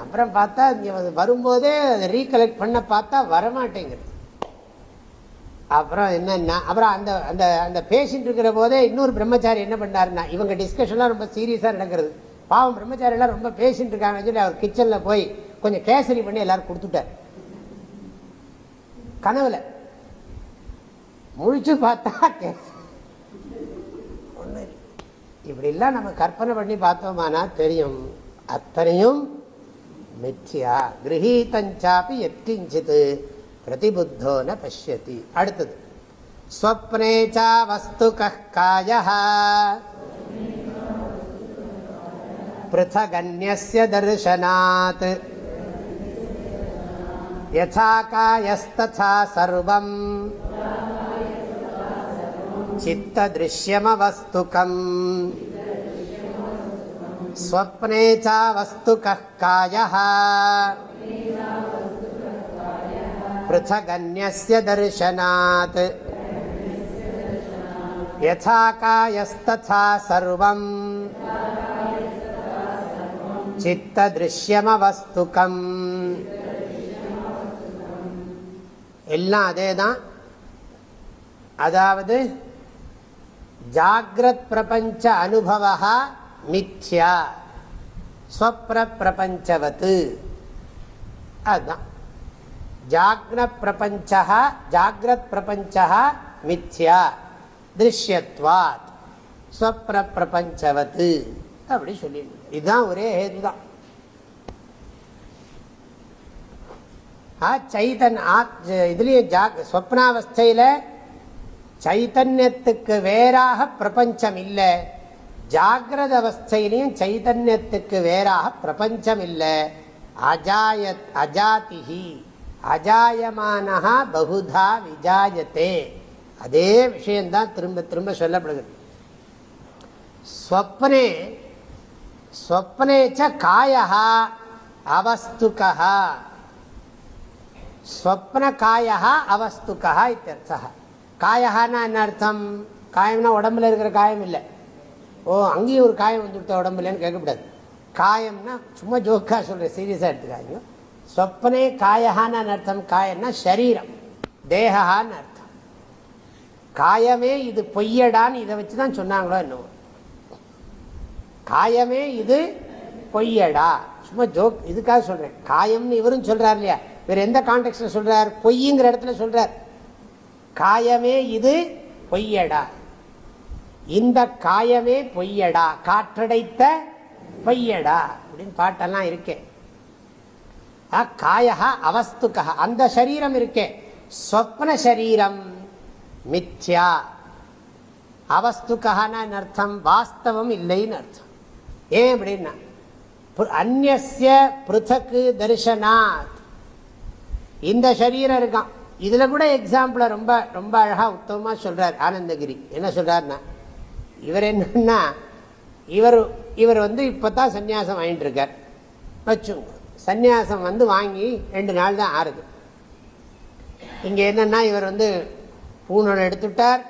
அப்புறம் பார்த்தா இங்கே வரும்போதே அதை ரீகலெக்ட் பண்ண பார்த்தா வரமாட்டேங்குது. அப்புறம் என்னன்னா அப்புறம் அந்த அந்த அந்த பேசிட்டு இருக்கிற போதே இன்னொரு பிரம்மச்சாரி என்ன பண்ணாருன்னா இவங்க டிஸ்கஷன்லாம் ரொம்ப சீரியஸாக நடக்கிறது. பாவம் பிரம்மச்சாரியெல்லாம் ரொம்ப பேஷண்ட் இருக்காங்கன்னு சொல்லி அவர் கிச்சனில் போய் கொஞ்சம் கேசரி பண்ணி எல்லாரும் கொடுத்துட்டார். கனவுல. முழிச்சு பார்த்தா ஒன்று இப்படிலாம் நம்ம கற்பனை பண்ணி பார்த்தோமானா தெரியும். அத்தனையும் மிச்சியா. கிரகீதஞ்சாப்பி எத்திஞ்சித். பிரதிபுத்தோ ந பசியதி அடுத்தது. ஸ்வப்னே சா வஸ்து காய பிருத்தகன்யஸ்ய தர்சனாத் யதா காயஸ்ததா சர்வம் சித்ததிருஷ்யமவஸ்துகம் ஸ்வப்னே சா வஸ்து காய पृथगन्यस्य दर्शनात् यथा कायस्तथा सर्वम् சித்ததிருஷ்யமவஸ்துகம் எல்லாம் அதே தான் அதாவது ஜாகிரத் பிரபஞ்ச அனுபவா மித்யா ஸ்வப்ன பிரபஞ்சவத்து அதுதான் ஜாக்ன பிரபஞ்சா ஜாகிரத் பிரபஞ்சா மித்யா திருஷ்யத்வாத் ஸ்வப்ன பிரபஞ்சவத்து அப்படி சொல்லி இதுதான் ஒரே ஹேது தான் சைதன் ஆத் இதுலயும் ஜாக் ஸ்வப்னாவஸ்தையில சைத்தன்யத்துக்கு வேறாக பிரபஞ்சம் இல்லை ஜாகிரத அவஸ்தையிலையும் சைதன்யத்துக்கு வேறாக பிரபஞ்சம் இல்லை அஜாய அஜாதிஹி. அஜாயமானஹா பகுதா விஜாயத்தே. அதே விஷயந்தான் திரும்ப திரும்ப சொல்லப்படுது ஸ்வப்னே ஸ்வப்னேச்ச காயா அவஸ்துகா ஸ்வப்ன காயா அவஸ்துகா இத்தர்த்தா காயானா என்ன அர்த்தம்? காயம்னா உடம்புல இருக்கிற காயம் இல்லை. ஓ அங்கேயும் ஒரு காயம் வந்துவிட்ட உடம்புலன்னு கேட்கக்கூடாது. காயம்னா சும்மா ஜோக்காக சொல்கிறேன் சீரியஸாக எடுத்துக்காதீங்க. ஸ்வப்னே காயஹான்னு அர்த்தம் காயன்னா சரீரம் தேகான்னு அர்த்தம் காயமே இது பொய்யடான்னு இதை வச்சு தான் சொன்னாங்களோ என்னவோ காயமே இது பொய்யடா சும்மா ஜோக் இதுக்காக சொல்றேன் காயம்னு இவரும் சொல்கிறார் இல்லையா இவர் எந்த கான்டெக்ட்ல சொல்றார் பொய்ங்கிற இடத்துல சொல்றார் காயமே இது பொய்யடா இந்த காயமே பொய்யடா காற்றடைத்த பொய்யடா அப்படின்னு பாட்டெல்லாம் இருக்கேன் காயா அவஸ்துக்கா அந்த சரீரம் இருக்கே. ஸ்வப்ன சரீரம். மித்யா. அவஸ்துக்கான அர்த்தம் வாஸ்தவம் இல்லைன்னு அர்த்தம். ஏன் அப்படின்னா? அந்நிய பிருத்தக்கு தரிசனாத். இந்த சரீரம் இருக்கான் இதுல கூட எக்ஸாம்பிள ரொம்ப ரொம்ப அழகா உத்தமமா சொல்றார் ஆனந்தகிரி. என்ன சொல்றாருன்னா இவர் என்னன்னா இவர் இவர் வந்து இப்பதான் சன்னியாசம் வாங்கிட்டு இருக்கார் வச்சுங்க சந்நியாசம் வந்து வாங்கி ரெண்டு நாள் தான் ஆறுது. இங்கே என்னென்னா இவர் வந்து பூணூல் எடுத்துட்டார்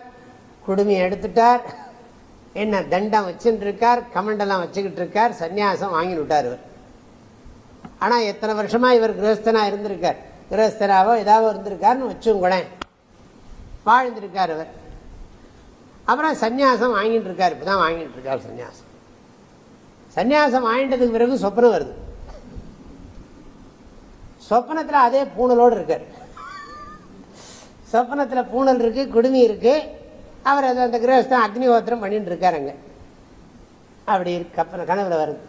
குடுமி எடுத்துட்டார் என்ன தண்டம் வச்சுட்டு இருக்கார் கமண்டெல்லாம் வச்சுக்கிட்டு இருக்கார் சன்னியாசம் வாங்கி விட்டார் இவர். ஆனால் எத்தனை வருஷமாக இவர் கிரகஸ்தனாக இருந்திருக்கார்? கிரகஸ்தனாவோ ஏதாவது இருந்திருக்காருன்னு வச்சுங்களேன் வாழ்ந்திருக்கார் இவர். அப்புறம் சன்னியாசம் வாங்கிட்டு இருக்கார் இப்பதான் வாங்கிட்டு இருக்கார் சன்னியாசம் சன்னியாசம் வாங்கிட்டதுக்கு பிறகு சொப்னம் வருது. சொப்பனத்துல அதே பூணலோடு இருக்கார். சொப்பனத்தில் பூணல் இருக்கு குடுமி இருக்கு. அவர் அது அந்த கிரகஸ்தான் அக்னிஹோத்திரம் பண்ணிட்டு இருக்காருங்க அப்படி கப்பன கனவுல வருது.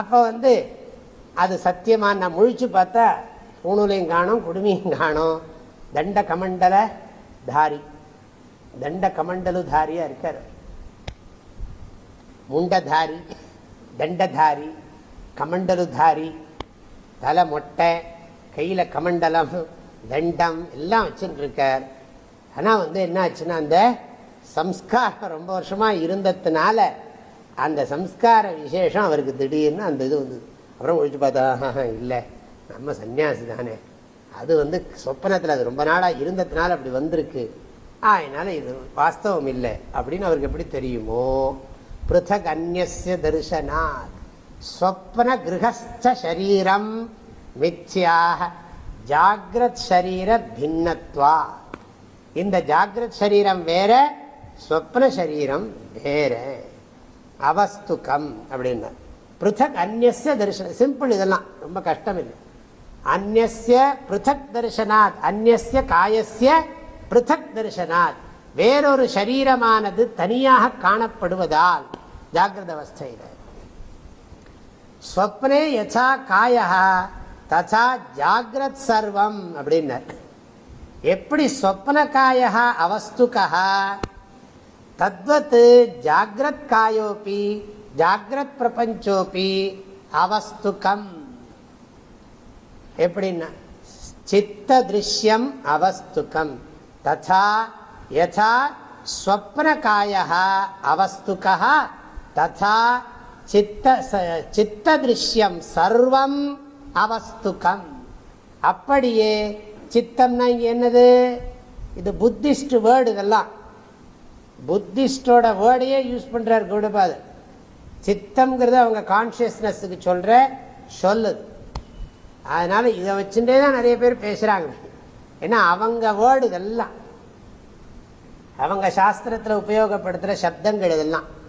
அப்போ வந்து அது சத்தியமாக நான் முழிச்சு பார்த்தா பூணூலையும் காணும் குடுமையும் காணும். தண்ட கமண்டல தாரி. தண்ட கமண்டலு தாரியாக இருக்கார். முண்டதாரி தண்டதாரி கமண்டலுதாரி தலை மொட்டை கையில் கமண்டலம் தண்டம் எல்லாம் வச்சுட்டு இருக்கார் ஆனால் வந்து என்ன ஆச்சுன்னா அந்த சம்ஸ்காரம் ரொம்ப வருஷமாக இருந்ததுனால அந்த சம்ஸ்கார விசேஷம் அவருக்கு திடீர்னு அந்த இது வந்தது. அப்புறம் ஒழிச்சு பார்த்தா இல்லை நம்ம சன்னியாசி தானே. அது வந்து சொப்பனத்தில் அது ரொம்ப நாளாக இருந்ததுனால அப்படி வந்திருக்கு. அதனால இது வாஸ்தவம் இல்லை. அப்படின்னு அவருக்கு எப்படி தெரியுமோ? பிருத்தக் அந்நிய தரிசனாத். ஸ்வப்ன கிரகஸ்த மித்யாக ஜாகிரத் ஷரீர பின்னத்வா இந்த ஜாகிரத் சரீரம் வேற ஸ்வப்ன சரீரம் வேற. அவஸ்துக்கம் அப்படின்னா. பிருத்தக் அந்நிய தரிசனம் சிம்பிள் இதெல்லாம் ரொம்ப கஷ்டம் இல்லை அந்நிய பிருத்தக் தரிசனாத் அந்நிய காயசிய பிருத்தக் தரிசனாத். வேறொரு சரீரமானது தனியாக காணப்படுவதால் ஜாகிரத அவஸ்தையில் ஸ்வப்னே யசா காயா தசா ஜாகிரத் சர்வம் அப்படின்னார் எப்படி ஸ்வப்ன காயா அவஸ்துகா தத்வத்து ஜாகிரத் காயோபி ஜாகிரத் பிரபஞ்சோபி அவஸ்துகம். எப்படின்னா சித்த திருஷ்யம் அவஸ்துகம். ததா ஸ்வப்ன காயா அவஸ்துகா ததா சித்த சித்த திருஷ்யம் சர்வம் அவஸ்துகம். அப்படியே சித்தம்னா இங்க என்னது? இது புத்திஸ்ட் வேர்டு இதெல்லாம். புத்திஸ்டோட வேர்டையே யூஸ் பண்றாரு கௌடபாது சித்தம்ங்கிறது அவங்க கான்சியஸ்னஸுக்கு சொல்ற சொல்லுது அதனால இதை வச்சுட்டே தான் நிறைய பேர் பேசுறாங்க. ஏன்னா அவங்க வேர்டு இதெல்லாம். அவங்க சாஸ்திரத்தில் உபயோகப்படுத்துகிற சப்தங்கள் இதெல்லாம்.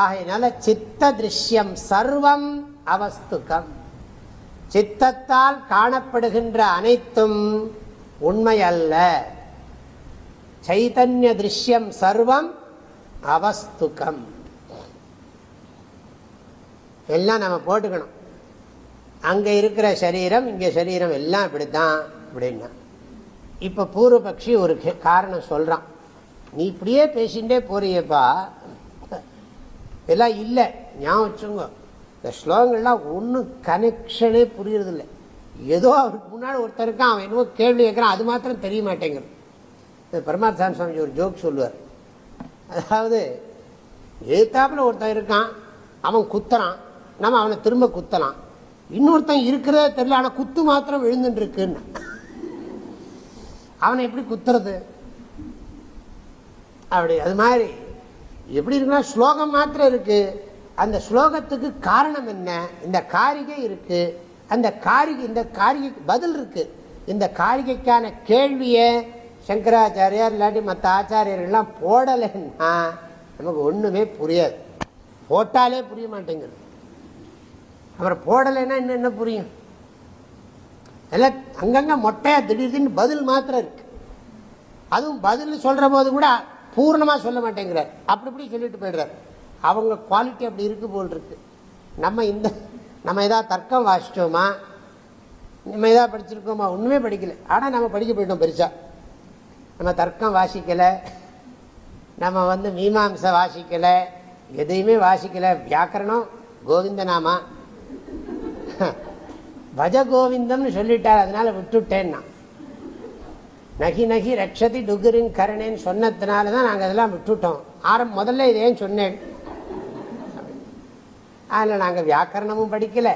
ஆகையினால சித்த திருஷ்யம் சர்வம் அவஸ்துக்கம் சித்தத்தால் காணப்படுகின்ற அனைத்தும் உண்மை அல்ல சைதன்ய திருஷ்யம் சர்வம் அவஸ்துக்கம் எல்லாம் நம்ம போட்டுக்கணும். அங்கே இருக்கிற சரீரம் இங்கே சரீரம் எல்லாம் இப்படித்தான் அப்படின்னா. இப்போ பூர்வபக்ஷி ஒரு காரணம் சொல்கிறான் நீ இப்படியே பேசிகிட்டே போறியப்பா. எல்லாம் இல்லை. ஞாபகம் வச்சுங்க இந்த ஸ்லோகங்கள்லாம் ஒன்றும் கனெக்ஷனே புரியறதில்லை. ஏதோ அவருக்கு முன்னாடி ஒருத்தர் இருக்கான் அவன் என்னவோ கேள்வி கேட்குறான் அது மாத்திரம் தெரிய மாட்டேங்கிறது பரமாத்தான் சுவாமிஜி ஒரு ஜோக் சொல்லுவார். அதாவது எழுத்தாப்பில் ஒருத்தன் இருக்கான் அவன் குத்துறான் நம்ம அவனை திரும்ப குத்தலாம். இன்னொருத்தன் இருக்கிறதே தெரியல ஆனால் குத்து மாத்திரம் விழுந்துட்டுருக்குன்னு. அவனை எப்படி குத்துறது? அப்படி அது மாதிரி எப்படி இருக்குன்னா ஸ்லோகம் மாத்திரம் இருக்கு. அந்த ஸ்லோகத்துக்கு காரணம் என்ன? இந்த காரிகை இருக்கு. அந்த காரிகை இந்த காரிகை பதில் இருக்கு. இந்த காரிகைக்கான கேள்வியை சங்கராச்சாரியார் இல்லாட்டி மற்ற ஆச்சாரியர்கள்லாம் போடலைன்னா நமக்கு ஒன்றுமே புரியாது. போட்டாலே புரிய மாட்டேங்குது. அப்புறம் போடலைன்னா இன்னும் என்ன புரியும்? எல்லாம் அங்கங்கே மொட்டையாக திடீர்னு பதில் மாத்திரம் இருக்கு. அதுவும் பதில் சொல்கிற போது கூட பூர்ணமாக சொல்ல மாட்டேங்கிறார். அப்படி இப்படி சொல்லிட்டு போயிடுறார். அவங்க குவாலிட்டி அப்படி இருக்கு போல் இருக்கு. நம்ம இந்த நம்ம எதாவது தர்க்கம் வாசிச்சோமா? நம்ம ஏதாவது படிச்சிருக்கோமா? ஒன்றுமே படிக்கல. ஆனால் நம்ம படிக்க போயிட்டோம் பெருசா. நம்ம தர்க்கம் வாசிக்கலை. நம்ம வந்து மீமாம்சை வாசிக்கலை. எதையுமே வாசிக்கலை. வியாக்கரணம் கோவிந்தநாமா பஜ <laughs> கோவிந்தம்னு சொல்லிட்டார். அதனால விட்டுட்டேன்னா. நகி நகி ரக்ஷதி டுகுரின் கரணேன்னு சொன்னதுனால தான் நாங்கள் அதெல்லாம் விட்டுட்டோம். ஆரம் முதல்ல இதேன்னு சொன்னேன். அதில் நாங்கள் வியாக்கரணமும் படிக்கலை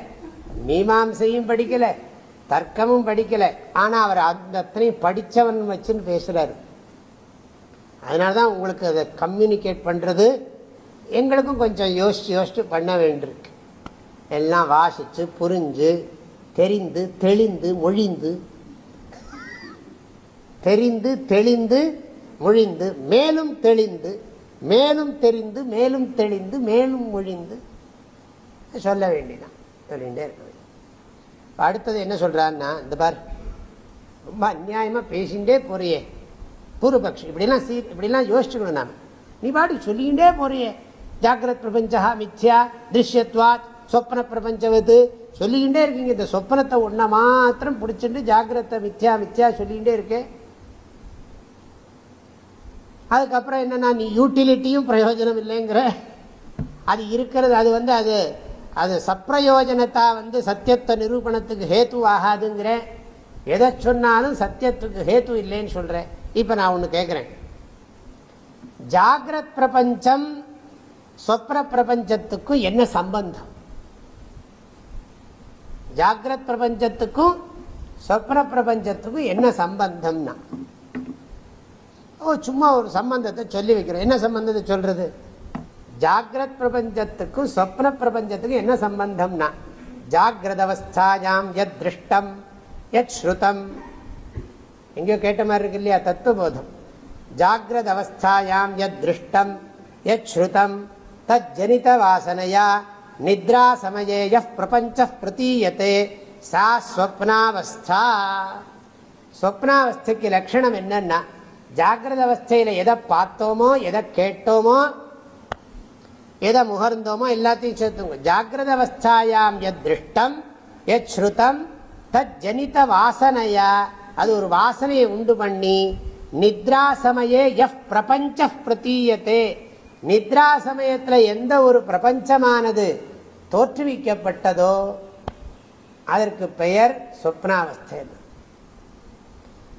மீமாம்சையும் படிக்கலை தர்க்கமும் படிக்கலை. ஆனால் அவர் அந்த அத்தனையும் படித்தவன் வச்சுன்னு பேசுகிறாரு அதனால தான் உங்களுக்கு அதை கம்யூனிகேட் பண்ணுறது எங்களுக்கும் கொஞ்சம் யோசித்து யோசித்து பண்ண வேண்டியிருக்கு. எல்லாம் வாசித்து புரிஞ்சு தெரிந்து தெளிந்து மொழிந்து தெரிந்து தெளிந்து ஒழிந்து மேலும் தெளிந்து மேலும் தெரிந்து மேலும் தெளிந்து மேலும் ஒழிந்து. சொல்ல வேண்டிதான் சொல்லிகிட்டே இருக்க அடுத்தது என்ன சொல்கிறான்னா இந்த பார் ரொம்ப அந்நியாயமாக பேசிகிட்டே போறியே. பூர்வபக்ஷி. இப்படிலாம் சீ இப்படிலாம் யோசிச்சுக்கணும் நாம். நீ பாடி சொல்லிக்கிட்டே போறியே. ஜாகிரத் பிரபஞ்சா மித்யா திருஷ்யத்வாத் சொப்ன பிரபஞ்சவது. சொல்லிக்கிட்டே இருக்கீங்க. இந்த சொப்னத்தை ஒன்றை மாத்திரம் பிடிச்சிட்டு ஜாகிரத்தை மித்யா மித்யா சொல்லிக்கிட்டே இருக்கேன் அதுக்கப்புறம் என்னென்னா நீ யூட்டிலிட்டியும் பிரயோஜனம் இல்லைங்கிற அது இருக்கிறது அது வந்து அது அது சப்பிரயோஜனத்தா வந்து சத்தியத்தை நிரூபணத்துக்கு ஹேத்து ஆகாதுங்கிற எதை சொன்னாலும் சத்தியத்துக்கு ஹேத்து இல்லைன்னு சொல்கிறேன் இப்போ நான் ஒன்று கேட்குறேன் ஜாகிரத் பிரபஞ்சம் சொப்ர பிரபஞ்சத்துக்கும் என்ன சம்பந்தம்? ஜாகிரத் பிரபஞ்சத்துக்கும் சொப்ன பிரபஞ்சத்துக்கும் என்ன சம்பந்தம்னா? ஓ சும்மா ஒரு சம்பந்தத்தை சொல்லி வைக்கிறோம் என்ன சம்பந்தத்தை சொல்றது? ஜாகிரத் பிரபஞ்சத்துக்கும் சொப்ன பிரபஞ்சத்துக்கும் என்ன சம்பந்தம்னா ஜாகிரத அவஸ்தாயாம் எத் திருஷ்டம் எத் ஸ்ருதம் எங்கேயோ கேட்ட மாதிரி இருக்கு இல்லையா? தத்துவபோதம். ஜாகிரத அவஸ்தாயாம் எத் திருஷ்டம் எத் ஸ்ருதம் தத் ஜனித வாசனையா நித்ரா சமயே எஃப் பிரபஞ்ச பிரதீயத்தே சா ஸ்வப்னாவஸ்தா. ஸ்வப்னாவஸ்தைக்கு லட்சணம் என்னன்னா ஜாகிரத அவஸ்தையில் எதை பார்த்தோமோ எதை கேட்டோமோ எதை முகர்ந்தோமோ எல்லாத்தையும் சேர்த்துங்க. ஜாகிரத அவஸ்தாயாம் எத் திருஷ்டம் எத் ஸ்ருதம் தத் ஜனித வாசனையா. அது ஒரு வாசனையை உண்டு பண்ணி நித்ரா சமயே எஃப் பிரபஞ்ச பிரதீயத்தே நித்ரா சமயத்தில் எந்த ஒரு பிரபஞ்சமானது தோற்றுவிக்கப்பட்டதோ அதற்கு பெயர் சொப்னாவஸ்தை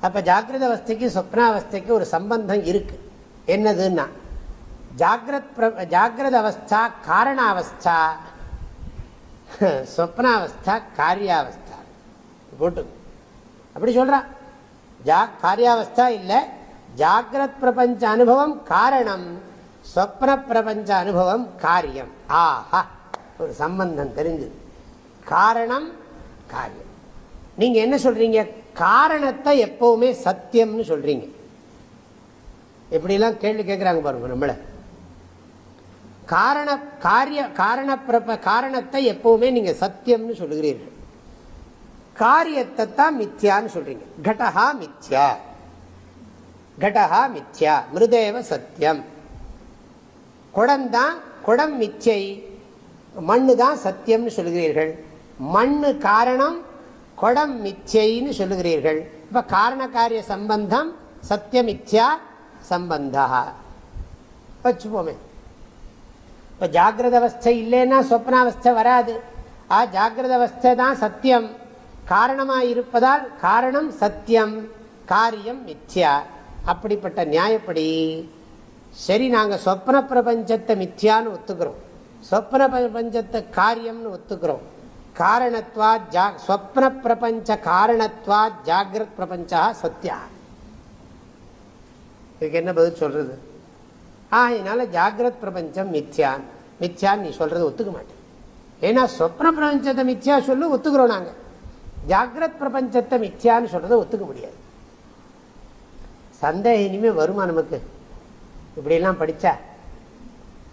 அப்போ ஜாகிரத அவஸ்தைக்கு சொப்னாவஸ்தைக்கு ஒரு சம்பந்தம் இருக்குது என்னதுன்னா ஜாகிரத் ஜாகிரத அவஸ்தா காரணாவஸ்தா சொப்னாவஸ்தா காரியாவஸ்தா. போட்டு. அப்படி சொல்கிறான் ஜா காரியாவஸ்தா இல்லை ஜாகிரத் பிரபஞ்ச அனுபவம் காரணம் சொப்ன பிரபஞ்ச அனுபவம் காரியம். ஆஹா ஒரு சம்பந்தம் தெரிஞ்சது. காரணம் காரியம். நீங்கள் என்ன சொல்கிறீங்க காரணத்தை எப்பவுமே சத்தியம்னு சொல்றீங்க. எப்படிலாம் கேள்வி கேட்குறாங்க பாருங்க நம்மள. காரண காரிய காரண காரணத்தை எப்பவுமே நீங்க சத்தியம்னு சொல்லுகிறீர்கள். காரியத்தை தான் மித்யான்னு சொல்றீங்க. கடஹா மித்யா. கடஹா மித்யா. மிருதேவ சத்தியம். குடம்தான் குடம் மிச்சை. மண்ணு தான் சத்தியம்னு சொல்கிறீர்கள் மண்ணு காரணம் கொடம் மிச்சைன்னு சொல்லுகிறீர்கள். இப்ப காரண காரிய சம்பந்தம் சத்தியமித்யா சம்பந்தா. வச்சுப்போமே. இப்ப ஜாகிரத அவஸ்தை இல்லைன்னா சொப்னாவஸ்தை வராது. ஆ ஜாகிரத அவஸ்தை தான் சத்தியம். காரணமாக இருப்பதால் காரணம் சத்தியம் காரியம் மித்யா. அப்படிப்பட்ட நியாயப்படி சரி நாங்கள் சொப்ன பிரபஞ்சத்தை மித்யான்னு ஒத்துக்கிறோம். சொப்ன பிரபஞ்சத்தை காரியம்னு ஒத்துக்கிறோம். காரணத்வா ஜா ஸ்வப்ன பிரபஞ்ச காரணத்வா ஜாகிரத் பிரபஞ்சா சத்யா. இதுக்கு என்ன பதில் சொல்றது? ஆகினால ஜாகிரத் பிரபஞ்சம் மித்யான் மித்யான் நீ சொல்றது ஒத்துக்க மாட்டேன். ஏன்னா சொப்ன பிரபஞ்சத்தை மித்யா சொல்லு ஒத்துக்கிறோம் நாங்க. ஜாகிரத் பிரபஞ்சத்தை மித்யான்னு சொல்றதை ஒத்துக்க முடியாது. சந்தேகம் இனிமே வருமா நமக்கு? இப்படியெல்லாம் படிச்சா?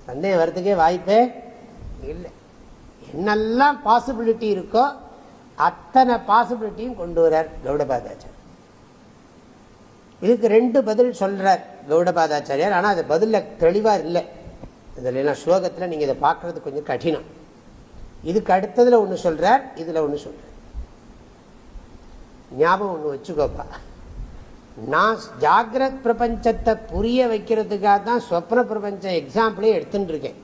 சந்தேகம் வர்றதுக்கே வாய்ப்பே இல்லை. என்னெல்லாம் பாசிபிலிட்டி இருக்கோ அத்தனை பாசிபிலிட்டியும் கொண்டு வரார் கௌடபாதாச்சாரியர். இதுக்கு ரெண்டு பதில் சொல்கிறார் கௌடபாதாச்சாரியார். ஆனால் அது பதிலில் தெளிவாக இல்லை. இதில் ஸ்லோகத்தில் நீங்கள் இதை பார்க்கறது கொஞ்சம் கடினம். இதுக்கு அடுத்ததில் ஒன்று சொல்கிறார் இதில் ஒன்று சொல்கிறார் ஞாபகம் ஒன்று வச்சுக்கோப்பா. நான் ஜாகிரத் பிரபஞ்சத்தை புரிய வைக்கிறதுக்காக தான் சொப்ன பிரபஞ்ச எக்ஸாம்பிளே எடுத்துட்டுருக்கேன்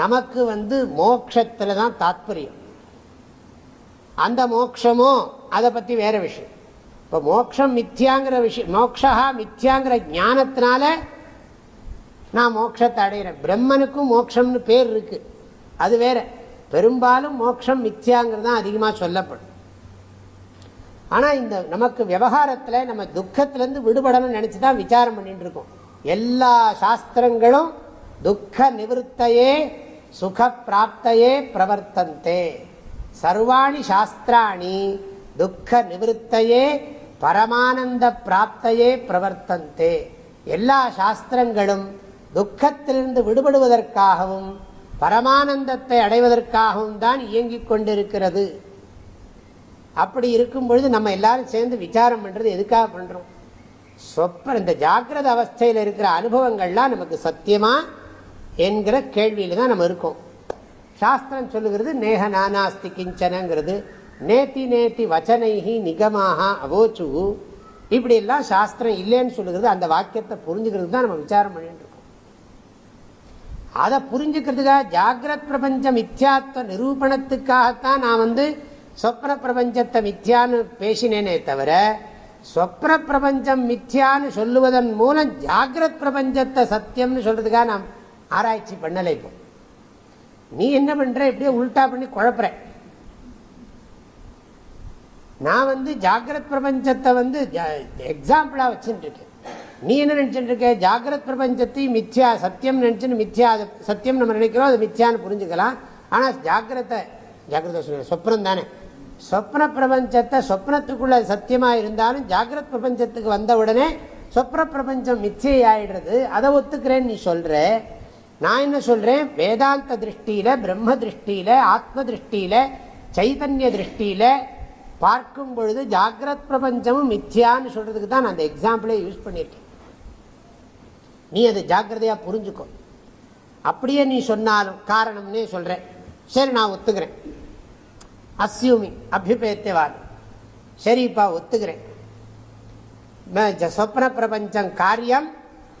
நமக்கு வந்து மோட்சத்தில் தான் தாத்பரியம். அந்த மோட்சமோ அதை பற்றி வேற விஷயம். இப்போ மோட்சம் மித்யாங்கிற விஷயம் மோக்ஷா மித்யாங்கிற ஞானத்தினால நான் மோட்சத்தை அடைகிறேன் பிரம்மனுக்கும் மோட்சம்னு பேர் இருக்கு. அது வேற. பெரும்பாலும் மோட்சம் மித்யாங்கிறது தான் அதிகமாக சொல்லப்படும். ஆனால் இந்த நமக்கு விவகாரத்தில் நம்ம துக்கத்திலேருந்து விடுபடணும்னு நினச்சி தான் விசாரம் பண்ணிட்டு இருக்கோம். எல்லா சாஸ்திரங்களும் துக்க நிவர்த்தையே சுக பிராப்தையே பிரவர்த்தந்தே. சர்வாணி சாஸ்திராணி துக்க நிவத்தையே பரமானந்த பிராப்தையே பிரவர்த்தந்தே. எல்லா சாஸ்திரங்களும் துக்கத்திலிருந்து விடுபடுவதற்காகவும் பரமானந்தத்தை அடைவதற்காகவும் தான் இயங்கிக் கொண்டிருக்கிறது. அப்படி இருக்கும் பொழுது நம்ம எல்லாரும் சேர்ந்து விசாரம் பண்ணுறது எதுக்காக பண்ணுறோம் சொப்ப இந்த ஜாக்கிரத அவஸ்தையில் இருக்கிற அனுபவங்கள்லாம் நமக்கு சத்தியமாக என்கிற கேள்வியில் தான் நம்ம இருக்கோம். சாஸ்திரம் சொல்லுகிறது நேக நானாஸ்தி கிஞ்சனங்கிறது. நேத்தி நேத்தி வச்சனைகி நிகமாக அவோச்சு. இப்படி எல்லாம் சாஸ்திரம் இல்லைன்னு சொல்லுகிறது அந்த வாக்கியத்தை புரிஞ்சுக்கிறது தான் நம்ம விசாரம் பண்ணிட்டு இருக்கோம். அதை புரிஞ்சுக்கிறதுக்காக ஜாகிரத் பிரபஞ்ச மித்யாத்வ நிரூபணத்துக்காகத்தான் நான் வந்து சொப்ன பிரபஞ்சத்தை மித்யான்னு பேசினேனே தவிர சொப்ன பிரபஞ்சம் மித்யான்னு சொல்லுவதன் மூலம் ஜாகிரத் பிரபஞ்சத்தை சத்தியம்னு சொல்றதுக்காக நான் ஆராய்ச்சி பண்ணலை இப்போ. நீ என்ன பண்ற? எப்படியோ உல்டா பண்ணி குழப்புற. நான் வந்து ஜாகிரத் பிரபஞ்சத்தை வந்து எக்ஸாம்பிளா வச்சுட்டு இருக்கேன் நீ என்ன நினைச்சுட்டு இருக்க ஜாகிரத் பிரபஞ்சத்தையும் மித்யா சத்தியம் நினைச்சுன்னு மித்யா சத்தியம் நம்ம நினைக்கிறோம் அது மித்யான்னு புரிஞ்சுக்கலாம். ஆனால் ஜாகிரத்தை ஜாகிரத சொப்னம் தானே. சொப்ன பிரபஞ்சத்தை சொப்னத்துக்குள்ள சத்தியமா இருந்தாலும் ஜாகிரத் பிரபஞ்சத்துக்கு வந்த உடனே சொப்ன பிரபஞ்சம் மிச்சை ஆயிடுறது அதை ஒத்துக்கிறேன்னு நீ சொல்ற. நான் என்ன சொல்றேன்? வேதாந்த திருஷ்டியில பிரம்ம திருஷ்டியில ஆத்ம திருஷ்டியில சைதன்ய திருஷ்டியில பார்க்கும் பொழுது ஜாகிரத் பிரபஞ்சமும் மித்யான்னு சொல்றதுக்கு தான் நான் அந்த எக்ஸாம்பிளே யூஸ் பண்ணியிருக்கேன். நீ அதை ஜாக்கிரதையா புரிஞ்சுக்கோ. அப்படியே நீ சொன்னாலும் காரணம்னே சொல்றேன். சரி நான் ஒத்துக்கிறேன். அஸ்யூமி அபிபேத்தியவாதம் சரிப்பா ஒத்துக்கிறேன். சொப்ன பிரபஞ்சம் காரியம்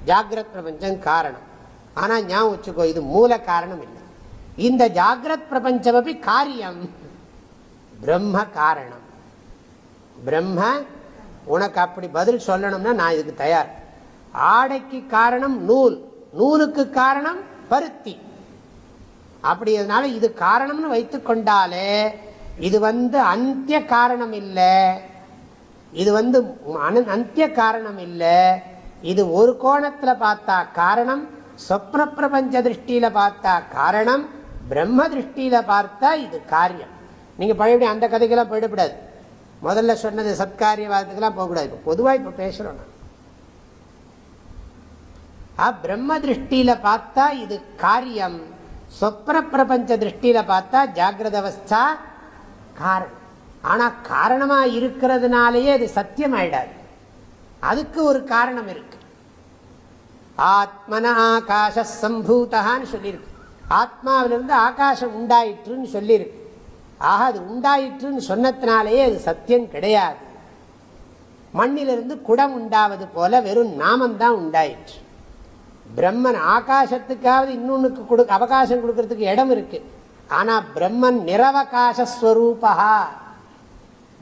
ஜாகிரத் பிரபஞ்சம் காரணம். ஆனா ஞாபகம் வச்சுக்கோ இது மூல காரணம் இல்லை. இந்த ஜாகிரத் பிரபஞ்சம் அப்படி காரியம். பிரம்ம காரணம். பிரம்ம உனக்கு அப்படி பதில் சொல்லணும்னா நான் இதுக்கு தயார். ஆடைக்கு காரணம் நூல். நூலுக்கு காரணம் பருத்தி. அப்படி அதனால இது காரணம்னு வைத்துக் கொண்டாலே இது வந்து அந்திய காரணம் இல்லை. இது வந்து அந்திய காரணம் இல்லை. இது ஒரு கோணத்தில் பார்த்தா காரணம் சொப்ன பிரபஞ்ச திருஷ்டியில பார்த்தா காரணம் பிரம்ம திருஷ்டியில பார்த்தா இது காரியம். நீங்க பழைய அந்த கதைக்கெல்லாம் போயிடக்கூடாது. முதல்ல சொன்னது சத்காரியவாதத்துக்கெல்லாம் போகக்கூடாது. இப்போ பொதுவாக இப்போ பேசுறோம் பிரம்ம திருஷ்டியில பார்த்தா இது காரியம். சொப்ன பிரபஞ்ச திருஷ்டியில பார்த்தா ஜாகிரத அவஸ்தா காரணம். ஆனா காரணமா இருக்கிறதுனாலேயே அது சத்தியம் ஆயிடாது அதுக்கு ஒரு காரணம் இருக்கு. ஆத்மன ஆகாஷ சம்பூதான்னு சொல்லியிருக்கு. ஆத்மாவிலிருந்து ஆகாசம் உண்டாயிற்றுன்னு சொல்லியிருக்கு. ஆக அது உண்டாயிற்றுன்னு சொன்னதுனாலேயே அது சத்தியம் கிடையாது. மண்ணிலிருந்து குடம் உண்டாவது போல வெறும் நாமந்தான் உண்டாயிற்று. பிரம்மன் ஆகாசத்துக்காவது இன்னொன்னுக்கு கொடு அவகாசம் கொடுக்கறதுக்கு இடம் இருக்கு. ஆனா பிரம்மன் நிரவகாசஸ்வரூபா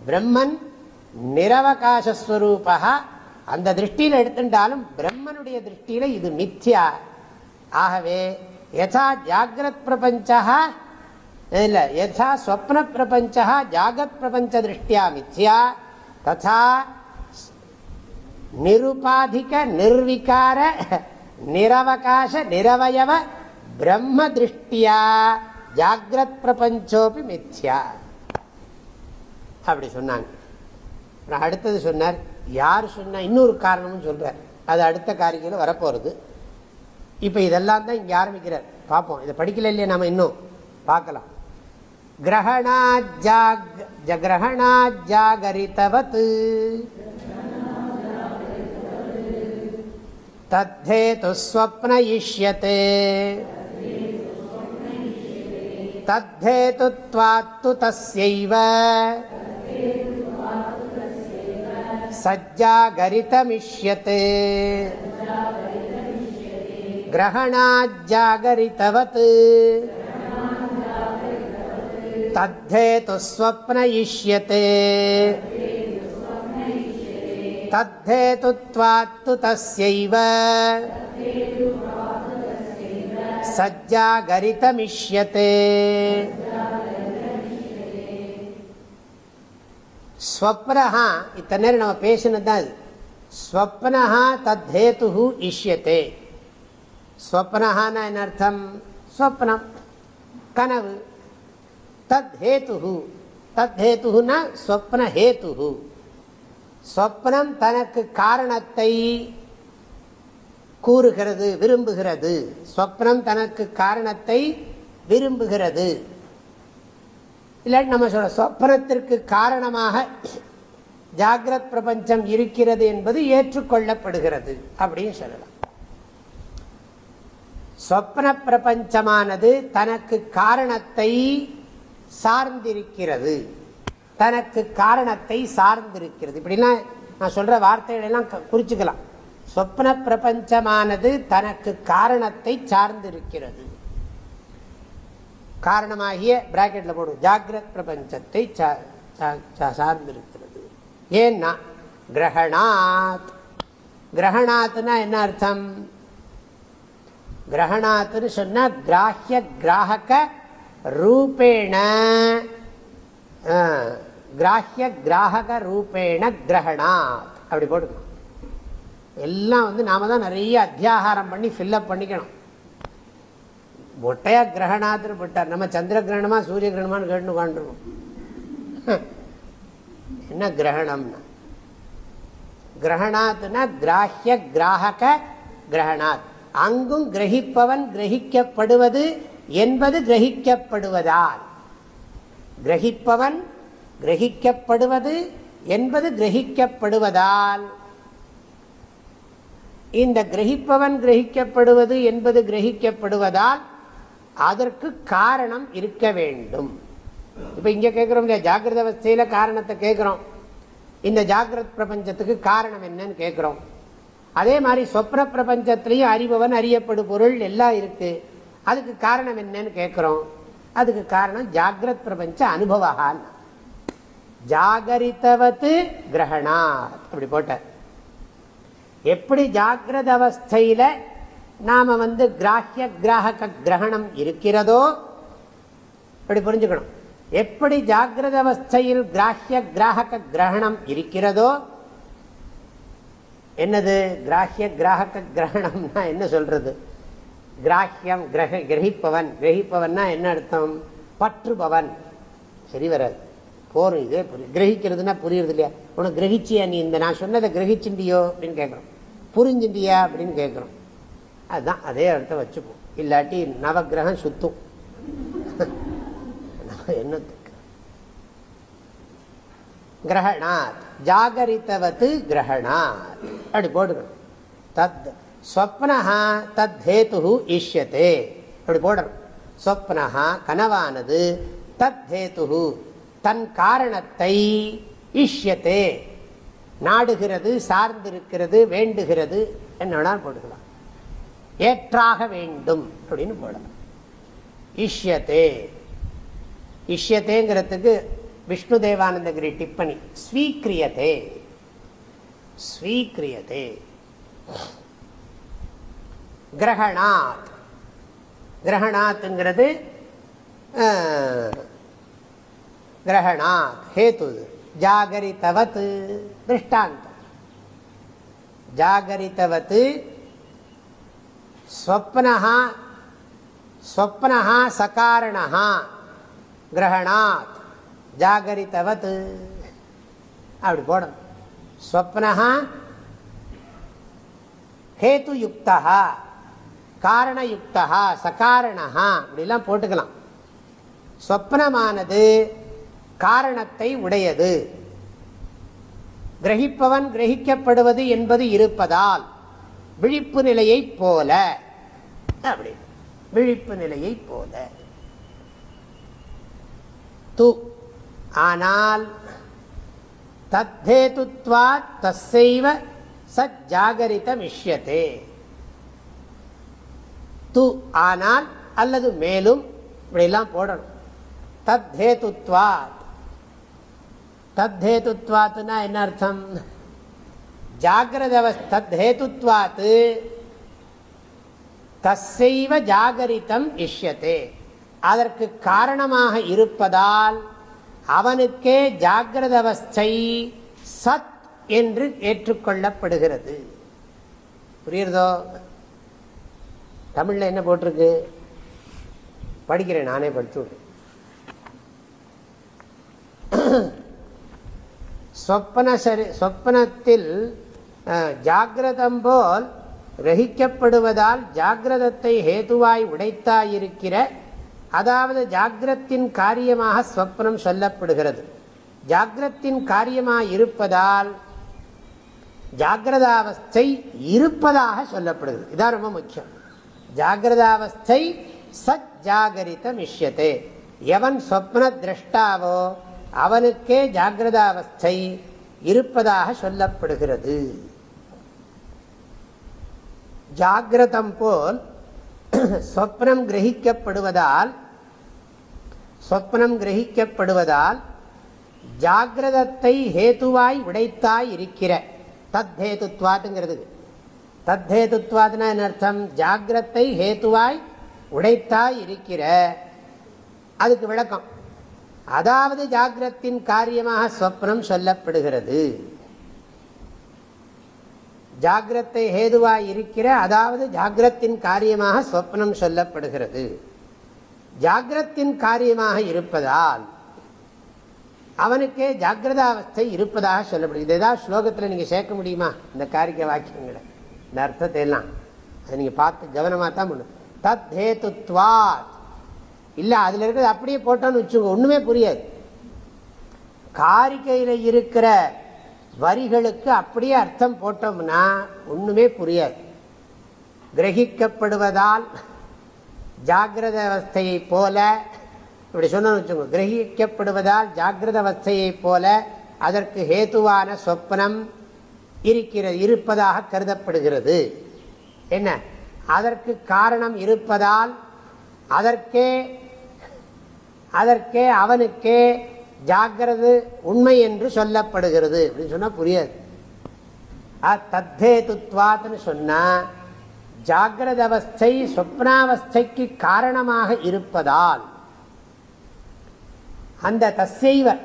பிரம்மன் நிரவகாசஸ்வரூபா அந்த திருஷ்டியில் எடுத்துட்டாலும் பிரம்மனுடைய திருஷ்டியில இது மித்யா. ஆகவே யதா ஜாகிரத் பிரபஞ்சா இல்லை யதா ஸ்வப்ன பிரபஞ்சா ஜாகத் பிரபஞ்ச திருஷ்டியா மித்யா ததா நிருபாதிக நிர்விகார நிரவகாச நிரவயவ பிரம்ம திருஷ்டியா ஜாகிரத் பிரபஞ்சோபி மித்யா. அப்படி சொன்னாங்க. அடுத்தது சொன்னார் யார் சொன்னால் இன்னொரு காரணம்னு சொல்கிறார் அது அடுத்த காரிக்கையில் வரப்போகிறது இப்போ இதெல்லாம் தான் இங்கே ஆரம்பிக்கிறார். பார்ப்போம். இதை படிக்கல இல்லையே நம்ம இன்னும்? பார்க்கலாம். கிரகணாத் ஜாக் ஜகிரகணாத் ஜாகரித்தவத்து तद्धेतुस्वप्नयिष्यते तद्धेतुत्वात्तु तस्यैव सज्जागरितमिष्यते ग्रहणाज्जागरितवत् तद्धेतु स्वप्नयिष्यते तद्धेतुत्वात्तु तस्यैव சஜ்ஜாகரிதமிஷ்யத்தே ஸ்வப்னஹா இத்தனை நேரம் நம்ம பேசினது தான் இது ஸ்வப்னஹா தத்ஹேத்து இஷ்யத்தே ஸ்வப்னஹான்னா என்ன அர்த்தம்? ஸ்வப்னம். கனவு. தத் ஹேத்து தத் ஹேத்துனா ஸ்வப்ன ஹேத்து ஸ்வப்னம் தனக்கு காரணத்தை கூறுகிறது விரும்புகிறது. ஸ்வப்னம் தனக்கு காரணத்தை விரும்புகிறது. இல்லாட்டி நம்ம சொல்ல சொப்பனத்திற்கு காரணமாக ஜாகிரத் பிரபஞ்சம் இருக்கிறது என்பது ஏற்றுக்கொள்ளப்படுகிறது அப்படின்னு சொல்லலாம். சொப்ன பிரபஞ்சமானது தனக்கு காரணத்தை சார்ந்திருக்கிறது. தனக்கு காரணத்தை சார்ந்திருக்கிறது. இப்படிலாம் நான் சொல்ற வார்த்தைகளெல்லாம் குறிச்சுக்கலாம். சொப்ன பிரபஞ்சமானது தனக்கு காரணத்தை சார்ந்திருக்கிறது. காரணமாகிய பிராக்கெட்டில் போடும் ஜாகிரத் பிரபஞ்சத்தை சார்ந்திருக்கிறது. ஏன்னா கிரகணாத். கிரகணாத்னா என்ன அர்த்தம்? கிரகணாத்துன்னு சொன்னால் கிராஹ்ய கிராகக ரூபேண. கிராஹ்ய கிராகக ரூபேண கிரகணாத். அப்படி போட்டுக்கணும். எல்லாம் வந்து நாம தான் நிறைய அத்தியாகாரம் பண்ணி ஃபில்லப் பண்ணிக்கணும். மொட்டையா கிரகணாத்திர போட்டார். நம்ம சந்திர கிரகணமா சூரிய கிரகணமானு கேட்டு உட்காந்துருவோம் என்ன கிரகணம்னா? கிரகணாத்னா கிராஹ்ய கிராகக கிரகணாத். அங்கும் கிரகிப்பவன் கிரகிக்கப்படுவது என்பது கிரகிக்கப்படுவதால். கிரகிப்பவன் கிரகிக்கப்படுவது என்பது கிரகிக்கப்படுவதால். இந்த கிரகிப்பவன் கிரகிக்கப்படுவது என்பது கிரகிக்கப்படுவதால் அதற்கு காரணம் இருக்க வேண்டும். இப்ப இங்க கேட்கிறோம் இல்லையா? ஜாகிரத அவஸ்தையில காரணத்தை கேட்கிறோம் இந்த ஜாகிரத் பிரபஞ்சத்துக்கு காரணம் என்னன்னு கேட்கிறோம் அதே மாதிரி சொப்ன பிரபஞ்சத்திலையும் அறிபவன் அறியப்படும் பொருள் எல்லாம் இருக்கு. அதுக்கு காரணம் என்னன்னு கேட்கிறோம் அதுக்கு காரணம் ஜாகிரத் பிரபஞ்ச அனுபவகான். ஜாகரித்தவத்து கிரகணா அப்படி போட்டார். எப்படி ஜாகிரத அவஸ்தையில நாம வந்து கிராஹ்ய கிராக கிரகணம் இருக்கிறதோ அப்படி புரிஞ்சுக்கணும். எப்படி ஜாகிரத அவஸ்தையில் கிராஹ்ய கிராக கிரகணம் இருக்கிறதோ என்னது? கிராஹ்ய கிராக கிரகணம்னா என்ன சொல்றது? கிராஹ்யம் கிரக கிரகிப்பவன். கிரகிப்பவன்னா என்ன அர்த்தம்? பற்றுபவன். சரி வராது. போரும் இதே புரியும் கிரகிக்கிறதுனா புரியுறது இல்லையா உனக்கு கிரகிச்சியா நீ இந்த நான் சொன்னதை கிரகிச்சுண்டியோ அப்படின்னு கேட்குறோம். புரிஞ்சுண்டியா அப்படின்னு கேட்குறோம். அதுதான் அதே இடத்த வச்சுப்போம். இல்லாட்டி நவகிரகம் சுத்தும். <laughs> என்னத்துக்கு? கிரகணாத். ஜாகரித்தவத்து கிரகணாத். அப்படி போடுறோம் தத் ஸ்வப்னஹா தத் ஹேத்து ஈஷ்யத்தே அப்படி போடுறோம் ஸ்வப்னஹா கனவானது தத் ஹேத்து தன் காரணத்தை ஈஷ்யத்தே நாடுகிறது சார்ந்திருக்கிறது வேண்டுகிறது என்ன வேணாலும் போட்டுக்கலாம். ஏற்றாக வேண்டும் அப்படின்னு போடலாம் இஷ்யத்தே இஷ்யத்தேங்கிறதுக்கு விஷ்ணு தேவானந்தகிரி டிப்பணி. ஸ்வீக்கிரியதே ஸ்வீக்கிரியதே கிரகணாத். கிரகணாத்துங்கிறது கிரகணாத் ஹேத்து ஜாகரித்தவத்து திருஷ்டாந்தம். ஜாகரித்தவத்து ஸ்வப்னஹா ஸ்வப்னஹா சகாரணஹா கிரகணாத் ஜாகரித்தவத். அப்படி போடணும். ஸ்வப்னஹா ஹேத்துயுக்தா காரணயுக்தா சகாரணஹா அப்படிலாம் போட்டுக்கலாம். ஸ்வப்னமானது காரணத்தை உடையது. கிரகிப்பவன் கிரகிக்கப்படுவது என்பது இருப்பதால் விழிப்பு நிலையைப் போல. அப்படி. விழிப்பு நிலையை போல. து. ஆனால் தத்தேதுவா தசைவ சஜாகரிதமிஷ்யத்தே து ஆனால் அல்லது மேலும் இப்படிலாம் போடணும். தத்தேதுவாத் தத்தேதுவாத்துனா என்ன அர்த்தம்? ஜாகிரத தத்தேதுவாத் தசைவ ஜாகரித்தம் இஷ்யத்தே அதற்கு காரணமாக இருப்பதால் அவனுக்கே ஜாகிரத அவஸ்தை சத் என்று ஏற்றுக்கொள்ளப்படுகிறது. புரியுறதோ? தமிழில் என்ன போட்டிருக்கு? படிக்கிறேன் நானே படிச்சு சொப்பன சரி சொப்பனத்தில் ஜாகிரதம் போல் கிரகிக்கப்படுவதால் ஜாகிரதத்தை ஹேதுவாய் உடைத்தாயிருக்கிற அதாவது ஜாகிரத்தின் காரியமாக ஸ்வப்னம் சொல்லப்படுகிறது. ஜாகிரத்தின் காரியமாக இருப்பதால் ஜாகிரதாவஸ்தை இருப்பதாக சொல்லப்படுகிறது. இதான் ரொம்ப முக்கியம். ஜாகிரதாவஸ்தை சத் ஜாகரித மிஷ்யத்தே எவன் சொப்ன திரஷ்டாவோ அவனுக்கே ஜாகிரதாவஸ்தை இருப்பதாக சொல்லப்படுகிறது. ஜாகிரதம் போல் சொப்னம் கிரகிக்கப்படுவதால் சொப்னம் கிரகிக்கப்படுவதால் ஜாகிரதத்தை ஹேத்துவாய் உடைத்தாய் இருக்கிற தத் ஹேத்துவாத்துங்கிறது தத் ஹேத்துவாத்னா என்ன அர்த்தம்? ஜாகிரத்தை ஹேத்துவாய் உடைத்தாய் இருக்கிற. அதுக்கு விளக்கம். அதாவது ஜாகிரத்தின் காரியமாக ஸ்வப்னம் சொல்லப்படுகிறது. ஜாகிரத்தை ஹேதுவாய் இருக்கிற அதாவது ஜாகிரத்தின் காரியமாக ஸ்வப்னம் சொல்லப்படுகிறது. ஜாகிரத்தின் காரியமாக இருப்பதால் அவனுக்கே ஜாகிரதாவஸ்தை இருப்பதாக சொல்லப்படுது ஏதாவது ஸ்லோகத்தில் நீங்கள் சேர்க்க முடியுமா? இந்த காரிக்க வாக்கியங்களை. இந்த அர்த்தத்தை எல்லாம். அதை நீங்கள் பார்த்து கவனமாக தான் பண்ணும் தத் ஹேத்துவாத். இல்லை அதில் இருக்கிறது அப்படியே போட்டோன்னு வச்சுக்கோங்க ஒன்றுமே புரியாது. காரிக்கையில் இருக்கிற வரிகளுக்கு அப்படியே அர்த்தம் போட்டோம்னா ஒன்றுமே புரியாது. கிரகிக்கப்படுவதால் ஜாகிரத அவஸ்தையை போல இப்படி சொன்ன வச்சுக்கோங்க கிரகிக்கப்படுவதால் ஜாகிரத அவஸ்தையை போல அதற்கு ஹேத்துவான சொப்னம் இருக்கிறது இருப்பதாக கருதப்படுகிறது. என்ன? அதற்கு காரணம் இருப்பதால் அதற்கே அதற்கே அவனுக்கே ஜாகிரது உண்மை என்று சொல்லப்படுகிறது. அப்படின்னு சொன்னா புரியாது. தத்தேதுத்வாத்னு சொன்னா ஜாகிரத அவஸ்தை சொப்னாவஸ்தைக்கு காரணமாக இருப்பதால் அந்த தசைவ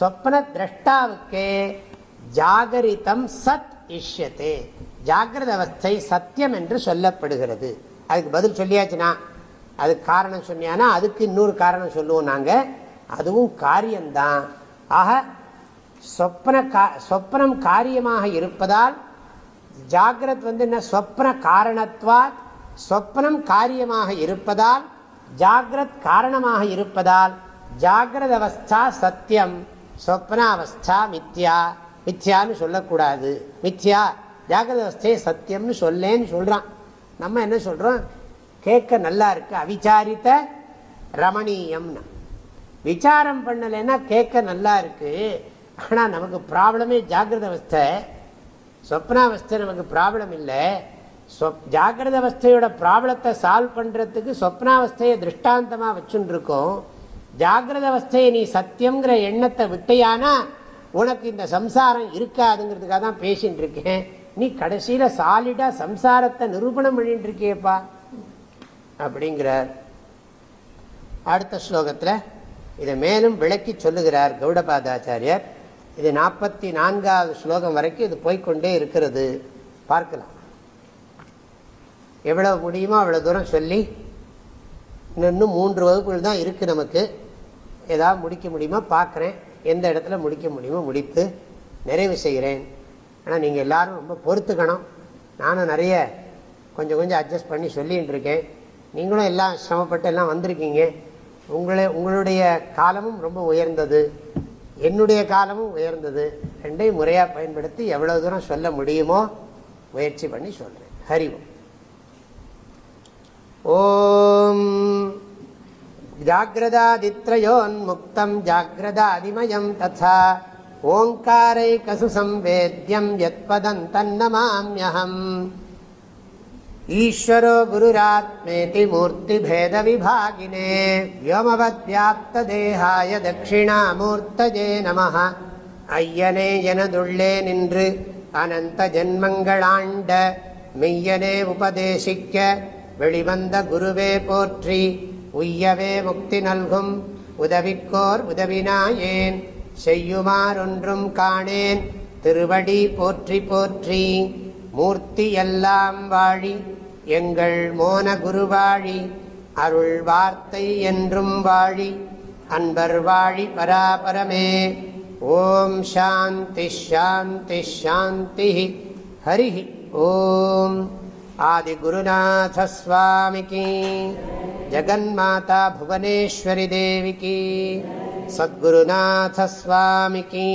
சொப்ன திரஷ்டாவுக்கே ஜாகரிதம் சத் இஷ்யத்தே ஜாகிரத அவஸ்தை சத்தியம் என்று சொல்லப்படுகிறது. அதுக்கு பதில் சொல்லியாச்சுன்னா அதுக்கு காரணம் சொன்னியானா அதுக்கு இன்னொரு காரணம் சொல்லுவோம் நாங்கள் அதுவும் காரியம்தான். ஆக சொப்ன கா சொப்னம் காரியமாக இருப்பதால் ஜாகிரத் வந்து என்ன? சொப்ன காரணத்துவாத் சொப்னம் காரியமாக இருப்பதால் ஜாகிரத் காரணமாக இருப்பதால் ஜாகிரத அவஸ்தா சத்தியம் சொப்னாவஸ்தா மித்யா. மித்யான்னு சொல்லக்கூடாது. மித்யா ஜாகிரத அவஸ்தையை சத்தியம்னு சொல்லேன்னு சொல்கிறான் நம்ம என்ன சொல்கிறோம் கேட்க நல்லா இருக்கு. அவிச்சாரித்த ரமணீயம்னு. விசாரம் பண்ணலைன்னா கேட்க நல்லா இருக்கு. ஆனால் நமக்கு ப்ராப்ளமே ஜாகிரத அவஸ்தை. சொப்னாவஸ்தை நமக்கு ப்ராப்ளம் இல்லை. சொப் ஜாகிரத அவஸ்தையோட ப்ராப்ளத்தை சால்வ் பண்ணுறதுக்கு சொப்னாவஸ்தையை திருஷ்டாந்தமாக வச்சுன்னு இருக்கோம் ஜாகிரத அவஸ்தையை நீ சத்தியங்கிற எண்ணத்தை விட்டையானா உனக்கு இந்த சம்சாரம் இருக்காதுங்கிறதுக்காக தான் பேசின்னு இருக்கேன் நீ கடைசியில் சாலிடாக சம்சாரத்தை நிரூபணம் பண்ணிட்டு இருக்கியப்பா அப்படிங்கிறார். அடுத்த ஸ்லோகத்தில் இதை மேலும் விளக்கி சொல்லுகிறார் கௌடபாதாச்சாரியர். இது நாற்பத்தி நான்காவது ஸ்லோகம் வரைக்கும் இது போய்கொண்டே இருக்கிறது. பார்க்கலாம். எவ்வளவு முடியுமோ அவ்வளோ தூரம் சொல்லி இன்னும் மூன்று வகுப்புகள் தான் இருக்குது நமக்கு. ஏதாவது முடிக்க முடியுமா பார்க்குறேன். எந்த இடத்துல முடிக்க முடியுமோ முடித்து நிறைவு செய்கிறேன். ஆனால் நீங்கள் எல்லோரும் ரொம்ப பொறுத்துக்கணும். நானும் நிறைய கொஞ்சம் கொஞ்சம் அட்ஜஸ்ட் பண்ணி சொல்லிகிட்டு இருக்கேன். நீங்களும் எல்லாம் சிரமப்பட்டு எல்லாம் வந்திருக்கீங்க. உங்களை உங்களுடைய காலமும் ரொம்ப உயர்ந்தது. என்னுடைய காலமும் உயர்ந்தது. ரெண்டையும் முறையாக பயன்படுத்தி எவ்வளோ தூரம் சொல்ல முடியுமோ முயற்சி பண்ணி சொல்கிறேன் ஹரிவோம் ஓம். ஜாகிரதாதித்ரயோன்முக்தம் ஜாகிரதாதிமயம் ததா. ஓங்காரை ஓங்காரைகசு சம்வேத்யம் யத்பதம் தன்னமாம்யஹம். ईश्वरो गुरुरात्मेति मूर्तिभेदविभागिने व्योमवद्व्याप्तदेहाय दक्षिणामूर्तये நமः ஐயனே எனதுள்ளே நின்று அனந்த ஜென்மங்களாண்ட மெய்யனே உபதேசிக்க வெளிவந்த குருவே போற்றி உய்யவே முக்தி நல்கும் உதவிக்கோர் உதவினாயேன் செய்யுமாறொன்றும் காணேன் திருவடி போற்றி போற்றி மூர்த்தி எல்லாம் வாழி எங்கள் மோன குருவாழி அருள் வார்த்தை என்றும் வாழி அன்பர் வாழி பராபரமே ஓம் சாந்தி ஷாந்தி ஷாந்தி ஹரி ஓம். ஆதிகுருநாதஸ்வாமிக்கு ஜகன்மாதா புவனேஸ்வரி தேவிக்கு சத்குருநாதஸ்வாமிக்கு